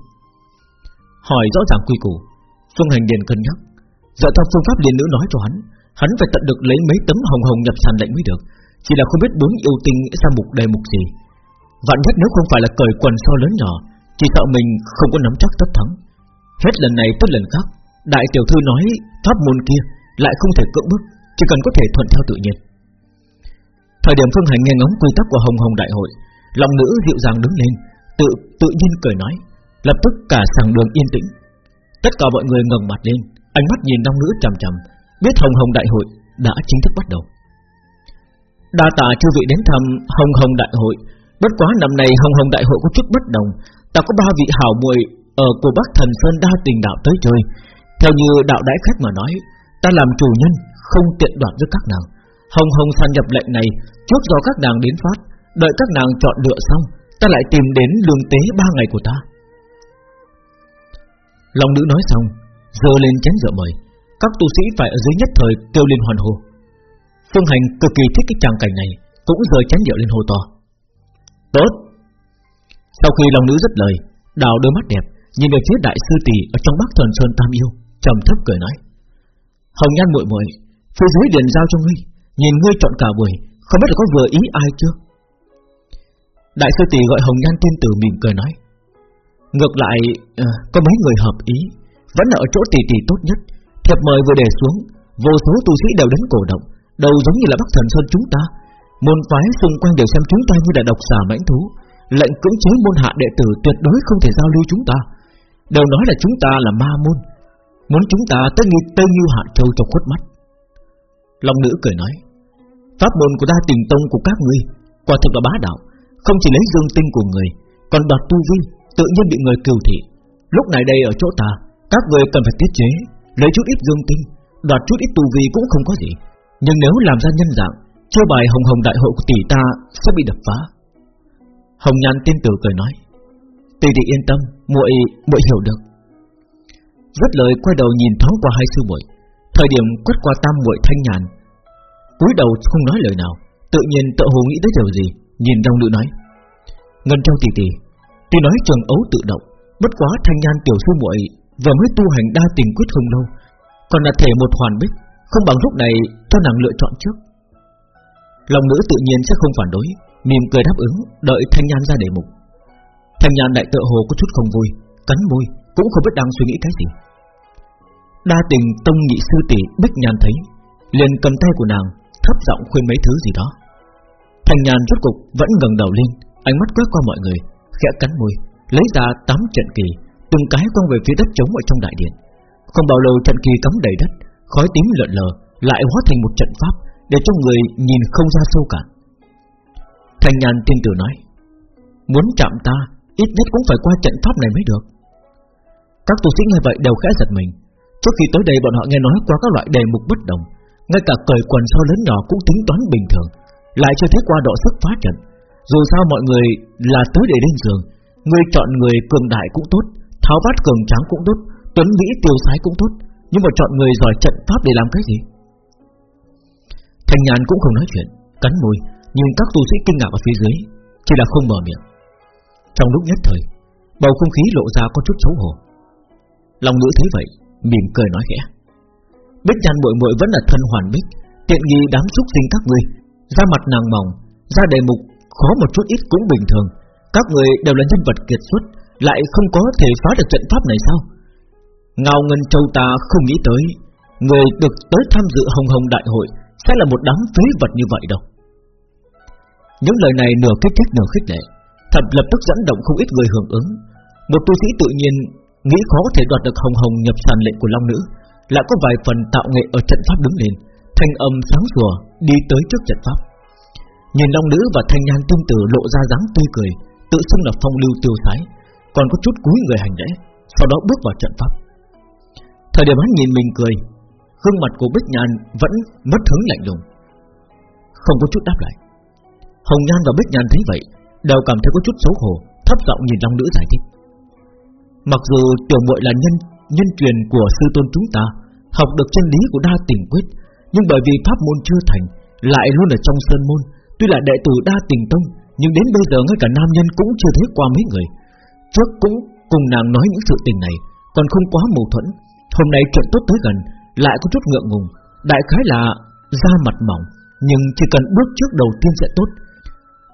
[SPEAKER 1] Hỏi rõ ràng quy củ, Phương Hành Điền cân nhắc, dựa theo phương pháp liên nữ nói cho hắn, Hắn phải tận được lấy mấy tấm hồng hồng nhập sàn lệnh mới được. Chỉ là không biết bốn yêu tinh nghĩ ra mục đề mục gì. Vạn nhất nếu không phải là cởi quần so lớn nhỏ Chỉ sợ mình không có nắm chắc tất thắng. Hết lần này tới lần khác Đại tiểu thư nói pháp môn kia Lại không thể cưỡng bức Chỉ cần có thể thuận theo tự nhiên. Thời điểm Phương Hành nghe ngóng quy tắc của Hồng Hồng Đại hội Lòng nữ dịu dàng đứng lên Tự tự nhiên cười nói Lập tức cả sàng đường yên tĩnh. Tất cả mọi người ngẩng mặt lên, Ánh mắt nhìn long nữ trầm trầm biết Hồng Hồng Đại hội đã chính thức bắt đầu. Đa tạ chư vị đến thăm Hồng Hồng Đại hội. Bất quá năm nay Hồng Hồng Đại hội có chút bất đồng. Ta có ba vị hảo muội Ở của Bắc Thần Sơn đa tình đạo tới chơi. Theo như đạo đại khách mà nói, Ta làm chủ nhân, Không tiện đoạt với các nàng. Hồng Hồng san nhập lệnh này Trước do các nàng đến phát. Đợi các nàng chọn lựa xong, Ta lại tìm đến lương tế ba ngày của ta long nữ nói xong Dơ lên chén rượu mời. Các tu sĩ phải ở dưới nhất thời kêu lên hoàn hồ Phương Hành cực kỳ thích cái tràng cảnh này, Cũng giơ chén rượu lên hô to. Tốt. Sau khi long nữ rất lời, Đào đôi mắt đẹp, Nhìn về phía đại sư tỷ ở trong bắc thần sơn tam yêu, trầm thấp cười nói. Hồng nhan muội muội, Phía dưới điện giao cho ngươi, Nhìn ngươi chọn cả buổi, Không biết là có vừa ý ai chưa? Đại sư tỷ gọi Hồng nhan tiên tử mỉm cười nói. Ngược lại ờ, Có mấy người hợp ý. Vẫn ở chỗ tỷ tỷ tốt nhất. Thiệp mời vừa để xuống, Vô số tu sĩ đều đến cổ động. Đầu giống như là Bắc Thần Sơn chúng ta. Môn phái xung quanh đều xem chúng ta như là độc xà mãnh thú. Lệnh cưỡng chế môn hạ đệ tử tuyệt đối không thể giao lưu chúng ta. Đều nói là chúng ta là ma môn. Muốn chúng ta tới nghi Tây Như Hạ Châu trong khuất mắt. Long nữ cười nói, Pháp môn của ta tình tông của các ngươi, Quả thực là bá đạo. Không chỉ lấy dương tinh của người, Còn đoạt tu vi. Tự nhiên bị người cừu thị. Lúc này đây ở chỗ ta, Các người cần phải tiết chế, Lấy chút ít dương tinh, Đoạt chút ít tù vi cũng không có gì. Nhưng nếu làm ra nhân dạng Chơi bài hồng hồng đại hội của tỷ ta Sẽ bị đập phá. Hồng nhan tiên tử cười nói, Tỷ tỷ yên tâm, muội muội hiểu được. Rất lời quay đầu nhìn thoáng qua hai sư muội. Thời điểm quét qua tam muội thanh nhàn, cúi đầu không nói lời nào, Tự nhiên tự hồ nghĩ tới điều gì, Nhìn đông nữ nói, Ngân châu tỷ tỷ Tuy nói trường ấu tự động, Bất quá thanh nhan tiểu sư muội Vừa mới tu hành đa tình quyết không lâu, Còn là thể một hoàn bích, Không bằng lúc này cho nàng lựa chọn trước. Lòng nữ tự nhiên sẽ không phản đối, Mỉm cười đáp ứng, Đợi thanh nhan ra đề mục. Thanh nhan đại tự hồ có chút không vui, Cắn môi, cũng không biết đang suy nghĩ cái gì. Đa tình tông nhị sư tỷ Bích Nhan thấy, liền cầm tay của nàng, thấp giọng khuyên mấy thứ gì đó. Thanh Nhan rốt cục vẫn ngẩng đầu lên, Ánh mắt quét qua mọi người. Khẽ cắn môi, Lấy ra tám trận kỳ, Từng cái quăng về phía đất trống ở trong đại điện. Không bao lâu trận kỳ cắm đầy đất, Khói tím lợn lờ, Lại hóa thành một trận pháp Để cho người nhìn không ra sâu cả. Thanh nhàn tiên tử nói, Muốn chạm ta, Ít nhất cũng phải qua trận pháp này mới được. Các tu sĩ nghe vậy đều khẽ giật mình. Trước khi tới đây bọn họ nghe nói qua các loại đề mục bất đồng, Ngay cả cởi quần sau lớn nhỏ cũng tính toán bình thường, Lại chưa thấy qua độ sức phá trận. Dù sao mọi người là tới để lên giường, Người chọn người cường đại cũng tốt, Tháo bát cường tráng cũng tốt, Tuấn Mỹ tiêu sái cũng tốt, Nhưng mà chọn người giỏi trận pháp để làm cái gì? Thành nhàn cũng không nói chuyện, Cắn môi Nhưng các tu sĩ kinh ngạc ở phía dưới, Chỉ là không mở miệng. Trong lúc nhất thời, Bầu không khí lộ ra có chút xấu hổ. Lòng nữ thấy vậy, mỉm cười nói khẽ. Bích nhàn muội muội vẫn là thân hoàn bích, Tiện nghi đám xúc sinh các ngươi ra mặt nàng mỏng ra đề mục khó một chút ít cũng bình thường. Các người đều là nhân vật kiệt xuất, Lại không có thể phá được trận pháp này sao? Ngao Ngân Châu ta không nghĩ tới, Người được tới tham dự Hồng Hồng Đại hội Sẽ là một đám phế vật như vậy đâu. Những lời này nửa kích thích nửa khích lệ, Thật lập tức dẫn động không ít người hưởng ứng. Một tu sĩ tự nhiên Nghĩ khó có thể đoạt được hồng hồng nhập sàn lệnh của Long Nữ, Lại có vài phần tạo nghệ ở trận pháp đứng lên, Thanh âm sáng sủa Đi tới trước trận pháp. Nhìn Long Nữ và Thanh Nhan tương tử lộ ra dáng tươi cười Tự xưng là phong lưu tiêu sái Còn có chút cúi người hành lễ Sau đó bước vào trận pháp. Thời điểm hắn nhìn mình cười Gương mặt của Bích Nhan vẫn mất hứng lạnh lùng. Không có chút đáp lại. Hồng Nhan và Bích Nhan thấy vậy Đều cảm thấy có chút xấu hổ Thấp giọng nhìn Long Nữ giải thích. Mặc dù tiểu muội là nhân nhân truyền của sư tôn chúng ta, học được chân lý của đa tình quyết, nhưng bởi vì pháp môn chưa thành, lại luôn ở trong sơn môn, tuy là đệ tử đa tình tông, nhưng đến bây giờ ngay cả nam nhân cũng chưa thấy qua mấy người. Trước cũng cùng nàng nói những sự tình này, còn không quá mâu thuẫn. Hôm nay chuyện tốt tới gần, lại có chút ngượng ngùng, đại khái là da mặt mỏng, nhưng chỉ cần bước trước đầu tiên sẽ tốt.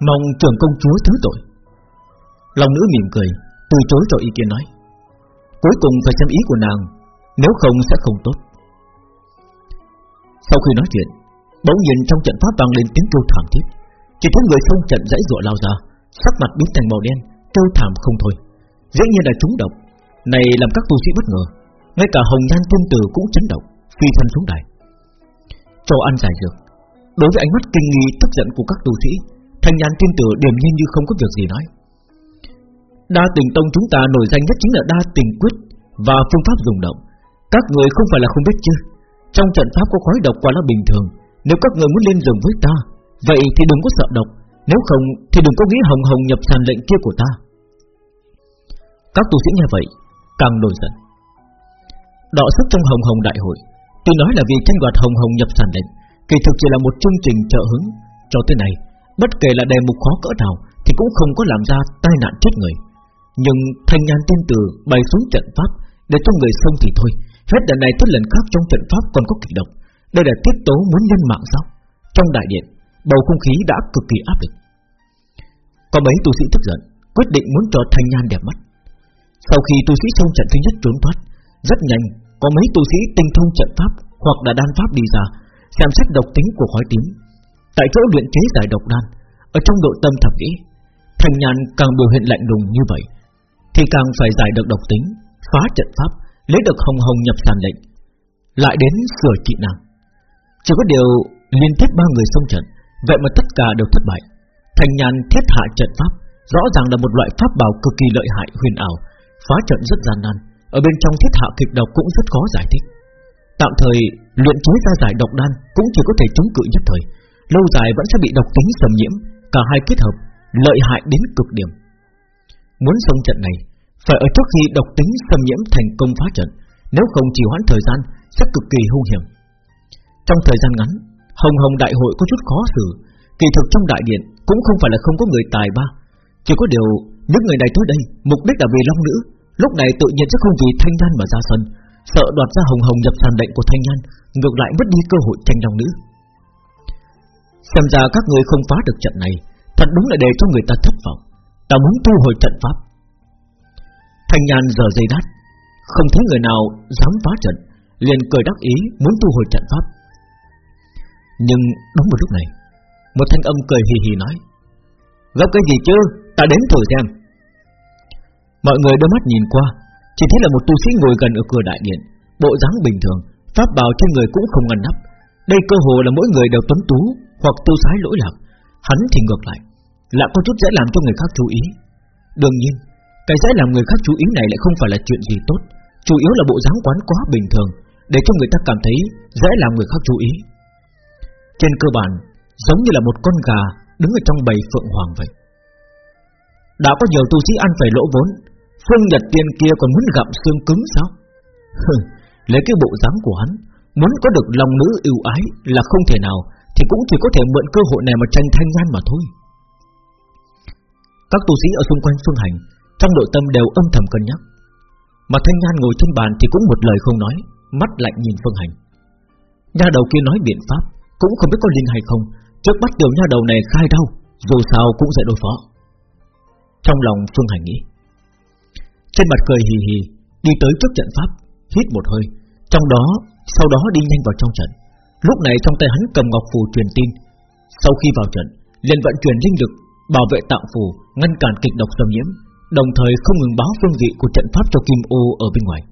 [SPEAKER 1] Mong trưởng công chúa thứ tội. Lòng nữ mỉm cười, từ chối cho ý kiến nói. Cuối cùng phải xem ý của nàng Nếu không sẽ không tốt Sau khi nói chuyện Bỗng nhìn trong trận pháp vang lên tiếng kêu thảm thiết. Chỉ thấy người xông trận dãy rụa lao ra, Sắc mặt biến thành màu đen, Kêu thảm không thôi. Dễ nhiên là trúng độc. Này làm các tu sĩ bất ngờ, Ngay cả hồng nhan tiên tử cũng chấn động, Phi thân xuống đài. Cho ăn giải dược. Đối với ánh mắt kinh nghi, tức giận của các tu sĩ, Thanh nhàn tiên tử điềm nhiên như không có việc gì nói. Đa tình tông chúng ta nổi danh nhất chính là đa tình quyết Và phương pháp dùng động. Các người không phải là không biết chứ. Trong trận pháp có khói độc quá là bình thường nếu các người muốn lên giường với ta, Vậy thì đừng có sợ độc. Nếu không, thì đừng có nghĩ hồng hồng nhập sàn lệnh kia của ta. Các tu sĩ nghe vậy, Càng nổi giận. Đọ sức trong hồng hồng đại hội, Tuy nói là vì tranh đoạt hồng hồng nhập sàn lệnh, Kỳ thực chỉ là một chương trình trợ hứng. Cho tới này Bất kể là đề mục khó cỡ nào, Thì cũng không có làm ra tai nạn chết người. Nhưng thanh nhan tiên tử bày xuống trận pháp, Để cho người sông thì thôi. Hết lần này tới lần khác trong trận pháp còn có kịch độc. Đây là tiết tố muốn nhân mạng sao? Trong đại điện, Bầu không khí đã cực kỳ áp lực. Có mấy tu sĩ tức giận, Quyết định muốn cho thanh nhan đẹp mắt. Sau khi tu sĩ xong trận thứ nhất trốn thoát, Rất nhanh, có mấy tu sĩ tinh thông trận pháp Hoặc là đan pháp đi ra, Xem xét độc tính của khói tím. Tại chỗ luyện chế giải độc đan, Ở trong độ tâm thẩm nghĩ Thanh nhàn càng biểu hiện lạnh lùng như vậy, Thì càng phải giải được độc tính, Phá trận pháp, Lấy được hồng hồng nhập sàn lệnh. Lại đến sửa trị nàng. Chỉ có điều liên tiếp ba người xông trận, Vậy mà tất cả đều thất bại. Thành nhàn thiết hạ trận pháp, Rõ ràng là một loại pháp bảo cực kỳ lợi hại, huyền ảo, Phá trận rất gian nan. Ở bên trong thiết hạ kịch độc cũng rất khó giải thích. Tạm thời, luyện chế ra giải độc đan Cũng chỉ có thể chống cự nhất thời. Lâu dài vẫn sẽ bị độc tính xâm nhiễm, Cả hai kết hợp, lợi hại đến cực điểm. Muốn xong trận này, Phải ở trước khi độc tính xâm nhiễm thành công phá trận. Nếu không chỉ hoãn thời gian, Sẽ cực kỳ hung hiểm. Trong thời gian ngắn, Hồng Hồng Đại hội có chút khó xử. Kỳ thực trong đại điện cũng không phải là không có người tài ba. Chỉ có điều, Những người này tới đây, Mục đích là vì Long Nữ. Lúc này tự nhiên sẽ không vì Thanh Nhan mà ra sân. Sợ đoạt ra Hồng Hồng nhập sàn lệnh của Thanh Nhan, Ngược lại mất đi cơ hội tranh Long Nữ. Xem ra các người không phá được trận này, Thật đúng là để cho người ta thất vọng. Ta muốn thu hồi trận pháp. Thanh Nhan giờ dây đát. Không thấy người nào dám phá trận, Liền cười đắc ý muốn thu hồi trận pháp. Nhưng đúng vào lúc này, Một thanh âm cười hì hì nói Gấp cái gì chứ? Ta đến thử xem. Mọi người đôi mắt nhìn qua, Chỉ thấy là một tu sĩ ngồi gần ở cửa đại điện, Bộ dáng bình thường, Pháp bào trên người cũng không ngăn nắp. Đây cơ hồ là mỗi người đều tuấn tú Hoặc tu sái lỗi lạc. Hắn thì ngược lại Lại có chút dễ làm cho người khác chú ý. Đương nhiên, Cái dễ làm người khác chú ý này lại không phải là chuyện gì tốt, Chủ yếu là bộ dáng quán quá bình thường, Để cho người ta cảm thấy dễ làm người khác chú ý. Trên cơ bản Giống như là một con gà Đứng ở trong bầy phượng hoàng vậy. Đã có nhiều tu sĩ ăn phải lỗ vốn, Phương Nhật Tiên kia còn muốn gặm xương cứng sao? Lấy cái bộ dáng của hắn, Muốn có được lòng nữ yêu ái Là không thể nào, Thì cũng chỉ có thể mượn cơ hội này mà tranh thanh nhan mà thôi. Các tu sĩ ở xung quanh phương hành, Trong nội tâm đều âm thầm cân nhắc. Mà thanh nhan ngồi trên bàn thì cũng một lời không nói, Mắt lạnh nhìn phương hành. Nhà đầu kia nói biện pháp cũng không biết có linh hay không. Trước bắt tiểu nha đầu này khai đau, Dù sao cũng sẽ đối phó. Trong lòng phương hành nghĩ, Trên mặt cười hì hì, Đi tới trước trận pháp, Hít một hơi. Trong đó, Sau đó đi nhanh vào trong trận. Lúc này trong tay hắn cầm ngọc phù truyền tin. Sau khi vào trận, liền vận chuyển linh lực, Bảo vệ tạng phù, Ngăn cản kịch độc xâm nhiễm, Đồng thời không ngừng báo phương vị của trận pháp cho Kim Ô ở bên ngoài.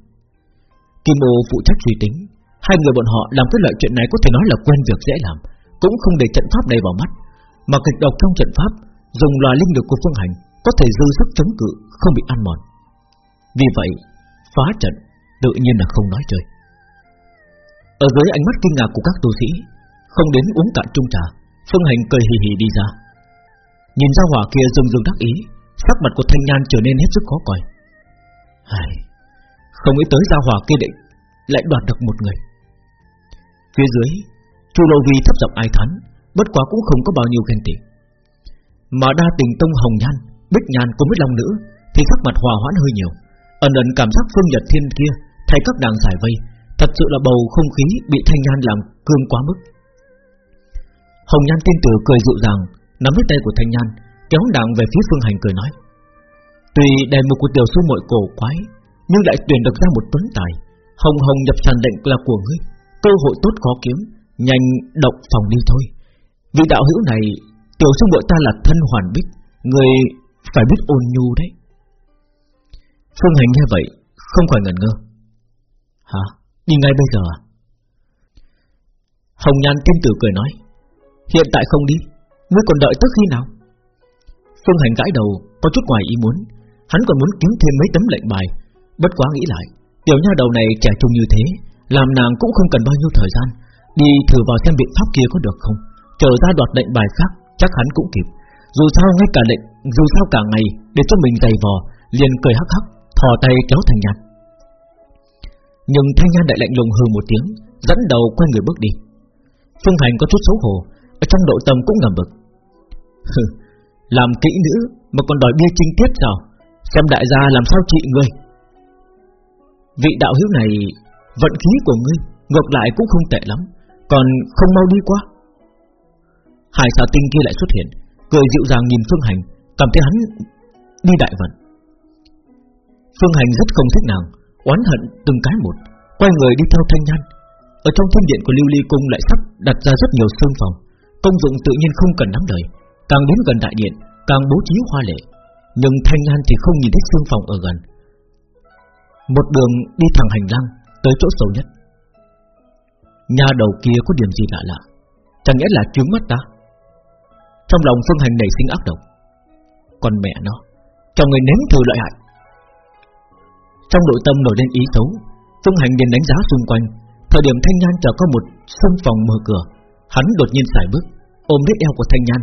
[SPEAKER 1] Kim Ô phụ trách suy tính Hai người bọn họ làm cái loại chuyện này có thể nói là quen việc dễ làm Cũng không để trận pháp này vào mắt Mà kịch độc trong trận pháp Dùng loài linh lực của phương hành Có thể dư sức chống cự Không bị ăn mòn. Vì vậy phá trận Tự nhiên là không nói chơi. Ở dưới ánh mắt kinh ngạc của các tu sĩ Không đến uống cạn chung trà Phương hành cười hì hì đi ra. Nhìn ra hỏa kia rừng rừng đắc ý Sắc mặt của thanh nhan trở nên hết sức khó coi. Ai, Không nghĩ tới ra hỏa kia định Lại đoạt được một người. Phía dưới, Chu Lô Vi thấp giọng ai thán, Bất quá cũng không có bao nhiêu khen tị. Mà đa tình tông hồng nhan, Bích nhan cùng với long nữ Thì sắc mặt hòa hoãn hơi nhiều. Ẩn ẩn cảm giác phương nhật thiên kia Thay các nàng giải vây, Thật sự là bầu không khí bị thanh nhan làm cương quá mức. Hồng nhan tiên tử cười dịu dàng, Nắm lấy tay của thanh nhan, Kéo nàng về phía phương hành cười nói. Tuy đề mục của tiểu sư muội cổ quái, Nhưng lại tuyển được ra một tuấn tài, Hồng hồng nhập tràn lệnh là của ngươi. Cơ hội tốt khó kiếm, Nhanh động phòng đi thôi. Vị đạo hữu này, Tiểu sư muội ta là thân hoàn bích, Người phải biết ôn nhu đấy. Phương Hành nghe vậy, Không khỏi ngẩn ngơ. Hả? Đi ngay bây giờ à? Hồng Nhan tiên tử cười nói, Hiện tại không đi, Ngươi còn đợi tới khi nào? Phương Hành gãi đầu, Có chút ngoài ý muốn, Hắn còn muốn kiếm thêm mấy tấm lệnh bài. Bất quá nghĩ lại, Tiểu nha đầu này trẻ trung như thế làm nàng cũng không cần bao nhiêu thời gian. Đi thử vào xem biện pháp kia có được không. Chờ ra đoạt lệnh bài khác, Chắc hắn cũng kịp. Dù sao ngay cả lệnh, Dù sao cả ngày, Để cho mình dày vò, Liền cười hắc hắc, Thò tay kéo Thanh Nhan. Nhưng Thanh Nhan đại lạnh lùng hừ một tiếng, Dẫn đầu quay người bước đi. Phương Hành có chút xấu hổ, Ở trong nội tâm cũng ngầm bực. [laughs] Làm kỹ nữ Mà còn đòi bia trinh tiết sao? Xem đại gia làm sao trị ngươi Vị đạo hữu này Vận khí của ngươi Ngược lại cũng không tệ lắm, Còn không mau đi qua. Hải xà tinh kia lại xuất hiện, Cười dịu dàng nhìn Phương Hành, Cảm thấy hắn đi đại vận. Phương Hành rất không thích nàng, Oán hận từng cái một, Quay người đi theo thanh nhan. Ở trong thiên điện của Lưu Ly Cung lại sắp đặt ra rất nhiều xương phòng, Công dụng tự nhiên không cần nắm đời Càng đến gần đại điện, Càng bố trí hoa lệ. Nhưng thanh nhan thì không nhìn thấy xương phòng ở gần. Một đường đi thẳng hành lang Tới chỗ sâu nhất. Nhà đầu kia có điểm gì lạ lạ? Chẳng nghĩa là trướng mắt ta? Trong lòng Phương Hành nảy sinh ác độc. Còn mẹ nó, Cho người nếm thử lợi hại. Trong nội tâm nổi lên ý xấu, Phương Hành liền đánh giá xung quanh. Thời điểm Thanh Nhan chờ có một sân phòng mở cửa, Hắn đột nhiên xài bước, Ôm lấy eo của Thanh Nhan,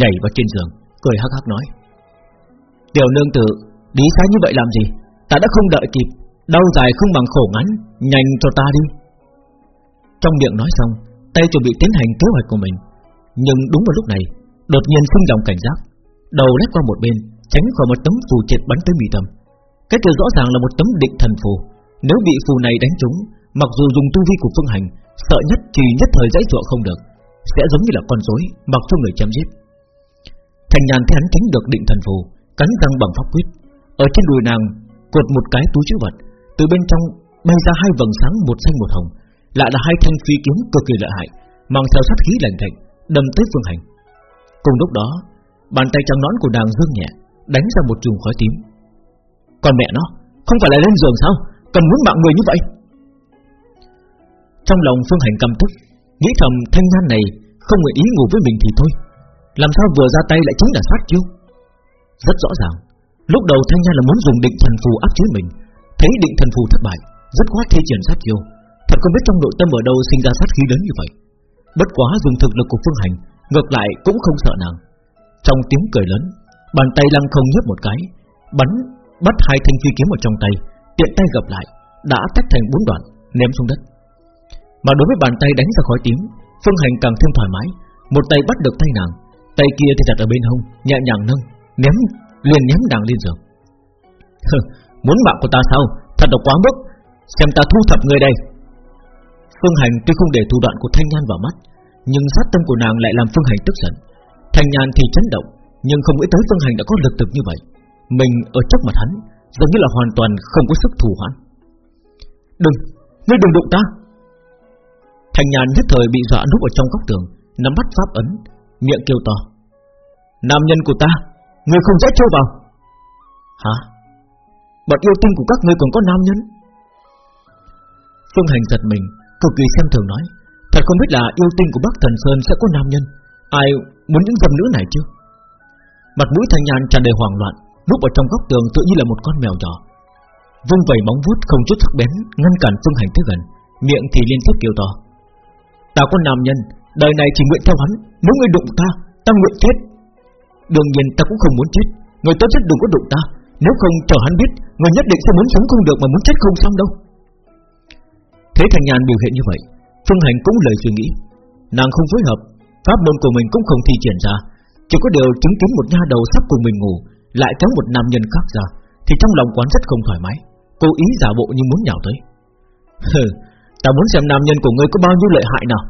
[SPEAKER 1] Nhảy vào trên giường, Cười hắc hắc nói. Tiểu nương tử Đi xa như vậy làm gì? Ta đã không đợi kịp. Đau dài không bằng khổ ngắn, Nhanh cho ta đi. Trong miệng nói xong, Tay chuẩn bị tiến hành kế hoạch của mình. Nhưng đúng vào lúc này, Đột nhiên sinh lòng cảnh giác, Đầu lách qua một bên, Tránh khỏi một tấm phù triệt bắn tới mì tâm. Cái kia rõ ràng là một tấm định thần phù. Nếu bị phù này đánh trúng, Mặc dù dùng tu vi của phương hành, Sợ nhất chỉ nhất thời dãy dụa không được, Sẽ giống như là con rối Mặc cho người chém giết. Thành nhàn thấy hắn tránh được định thần phù, Cắn răng bằng pháp quyết. Ở trên đùi nàng cột một cái túi chữ vật từ bên trong bay ra hai vầng sáng một xanh một hồng, Lại là hai thanh phi kiếm cực kỳ lợi hại, Mang theo sát khí lạnh thạnh, Đâm tới phương hành. Cùng lúc đó, Bàn tay trắng nón của nàng dương nhẹ, Đánh ra một chùm khói tím. Còn mẹ nó, Không phải là lên giường sao? Cần muốn mạng người như vậy? Trong lòng phương hành căm tức, Nghĩ thầm thanh nhan này Không nguyện ý ngủ với mình thì thôi, Làm sao vừa ra tay lại chính là sát chiêu? Rất rõ ràng, Lúc đầu thanh nhan là muốn dùng định thần phù áp chế mình Thấy định thần phù thất bại, Rất khoát thi triển sát chiêu. Thật không biết trong nội tâm ở đâu sinh ra sát khí lớn như vậy. Bất quá dùng thực lực của phương hành, Ngược lại cũng không sợ nàng. Trong tiếng cười lớn, Bàn tay lăng không nhấp một cái, Bắn, bắt hai thanh phi kiếm ở trong tay, Tiện tay gập lại, Đã tách thành bốn đoạn, ném xuống đất. Mà đối với bàn tay đánh ra khói tím, Phương hành càng thêm thoải mái, Một tay bắt được tay nàng, Tay kia thì đặt ở bên hông, Nhẹ nhàng nâng, Ném, liền ném nàng lên giường. Muốn mạng của ta sao? Thật là quá mức. Xem ta thu thập người đây. Phương Hành tuy không để thủ đoạn của Thanh Nhan vào mắt Nhưng sát tâm của nàng lại làm Phương Hành tức giận. Thanh Nhan thì chấn động Nhưng không nghĩ tới Phương Hành đã có lực thực như vậy. Mình ở trước mặt hắn Giống như là hoàn toàn không có sức thù hoãn Đừng, ngươi đừng đụng ta! Thanh Nhan nhất thời bị dọa núp ở trong góc tường Nắm bắt pháp ấn Miệng kêu to. Nam nhân của ta Ngươi không dễ trêu vào. Hả? Bọn yêu tinh của các ngươi còn có nam nhân? Phương Hành giật mình Cực kỳ xem thường nói, Thật không biết là yêu tinh của Bắc Thần Sơn sẽ có nam nhân. Ai muốn những dâm nữ này chứ? Mặt mũi thanh nhàn tràn đầy hoảng loạn, Núp ở trong góc tường tự như là một con mèo nhỏ. Vung vẩy móng vuốt không chút sắc bén, Ngăn cản Phương Hành tới gần, Miệng thì liên tiếp kêu to, Ta có nam nhân, Đời này chỉ nguyện theo hắn, Nếu ngươi đụng ta Ta nguyện chết. Đương nhiên ta cũng không muốn chết, Người tốt nhất đừng có đụng ta. Nếu không chờ hắn biết Người nhất định sẽ muốn sống không được mà muốn chết không xong đâu. Thế thành nhàn biểu hiện như vậy Phương Hành cũng lời suy nghĩ. Nàng không phối hợp Pháp môn của mình cũng không thi triển ra. Chỉ có điều chứng kiến một nha đầu sắp cùng mình ngủ Lại kéo một nam nhân khác ra Thì trong lòng quán rất không thoải mái cô ý giả bộ như muốn nhào tới. Hừ, ta muốn xem nam nhân của ngươi có bao nhiêu lợi hại nào.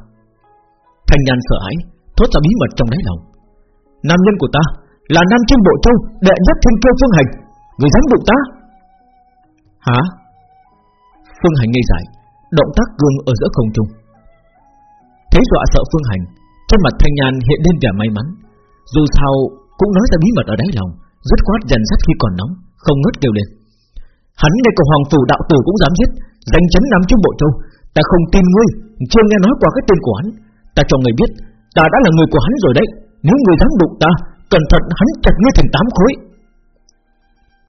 [SPEAKER 1] Thành nhàn sợ hãi Thốt ra bí mật trong đáy lòng. Nam nhân của ta là nam trên bộ châu Đệ nhất thiên kiêu phương hành. Người dám đụng ta? Hả? Phương hành ngây dại, Động tác gương ở giữa không trung. Thấy dọa sợ phương hành, Trên mặt thanh nhàn hiện lên vẻ may mắn. Dù sao, cũng nói ra bí mật ở đáy lòng Rất quát dần sắt khi còn nóng, Không ngớt kêu lên. Hắn ngay cả hoàng phủ đạo tử cũng dám giết, Danh chấn nam trong bộ châu. Ta không tin ngươi, Chưa nghe nói qua cái tên của hắn. Ta cho người biết, Ta đã là người của hắn rồi đấy. Nếu người dám đụng ta, Cẩn thận hắn chặt ngươi thành tám khối.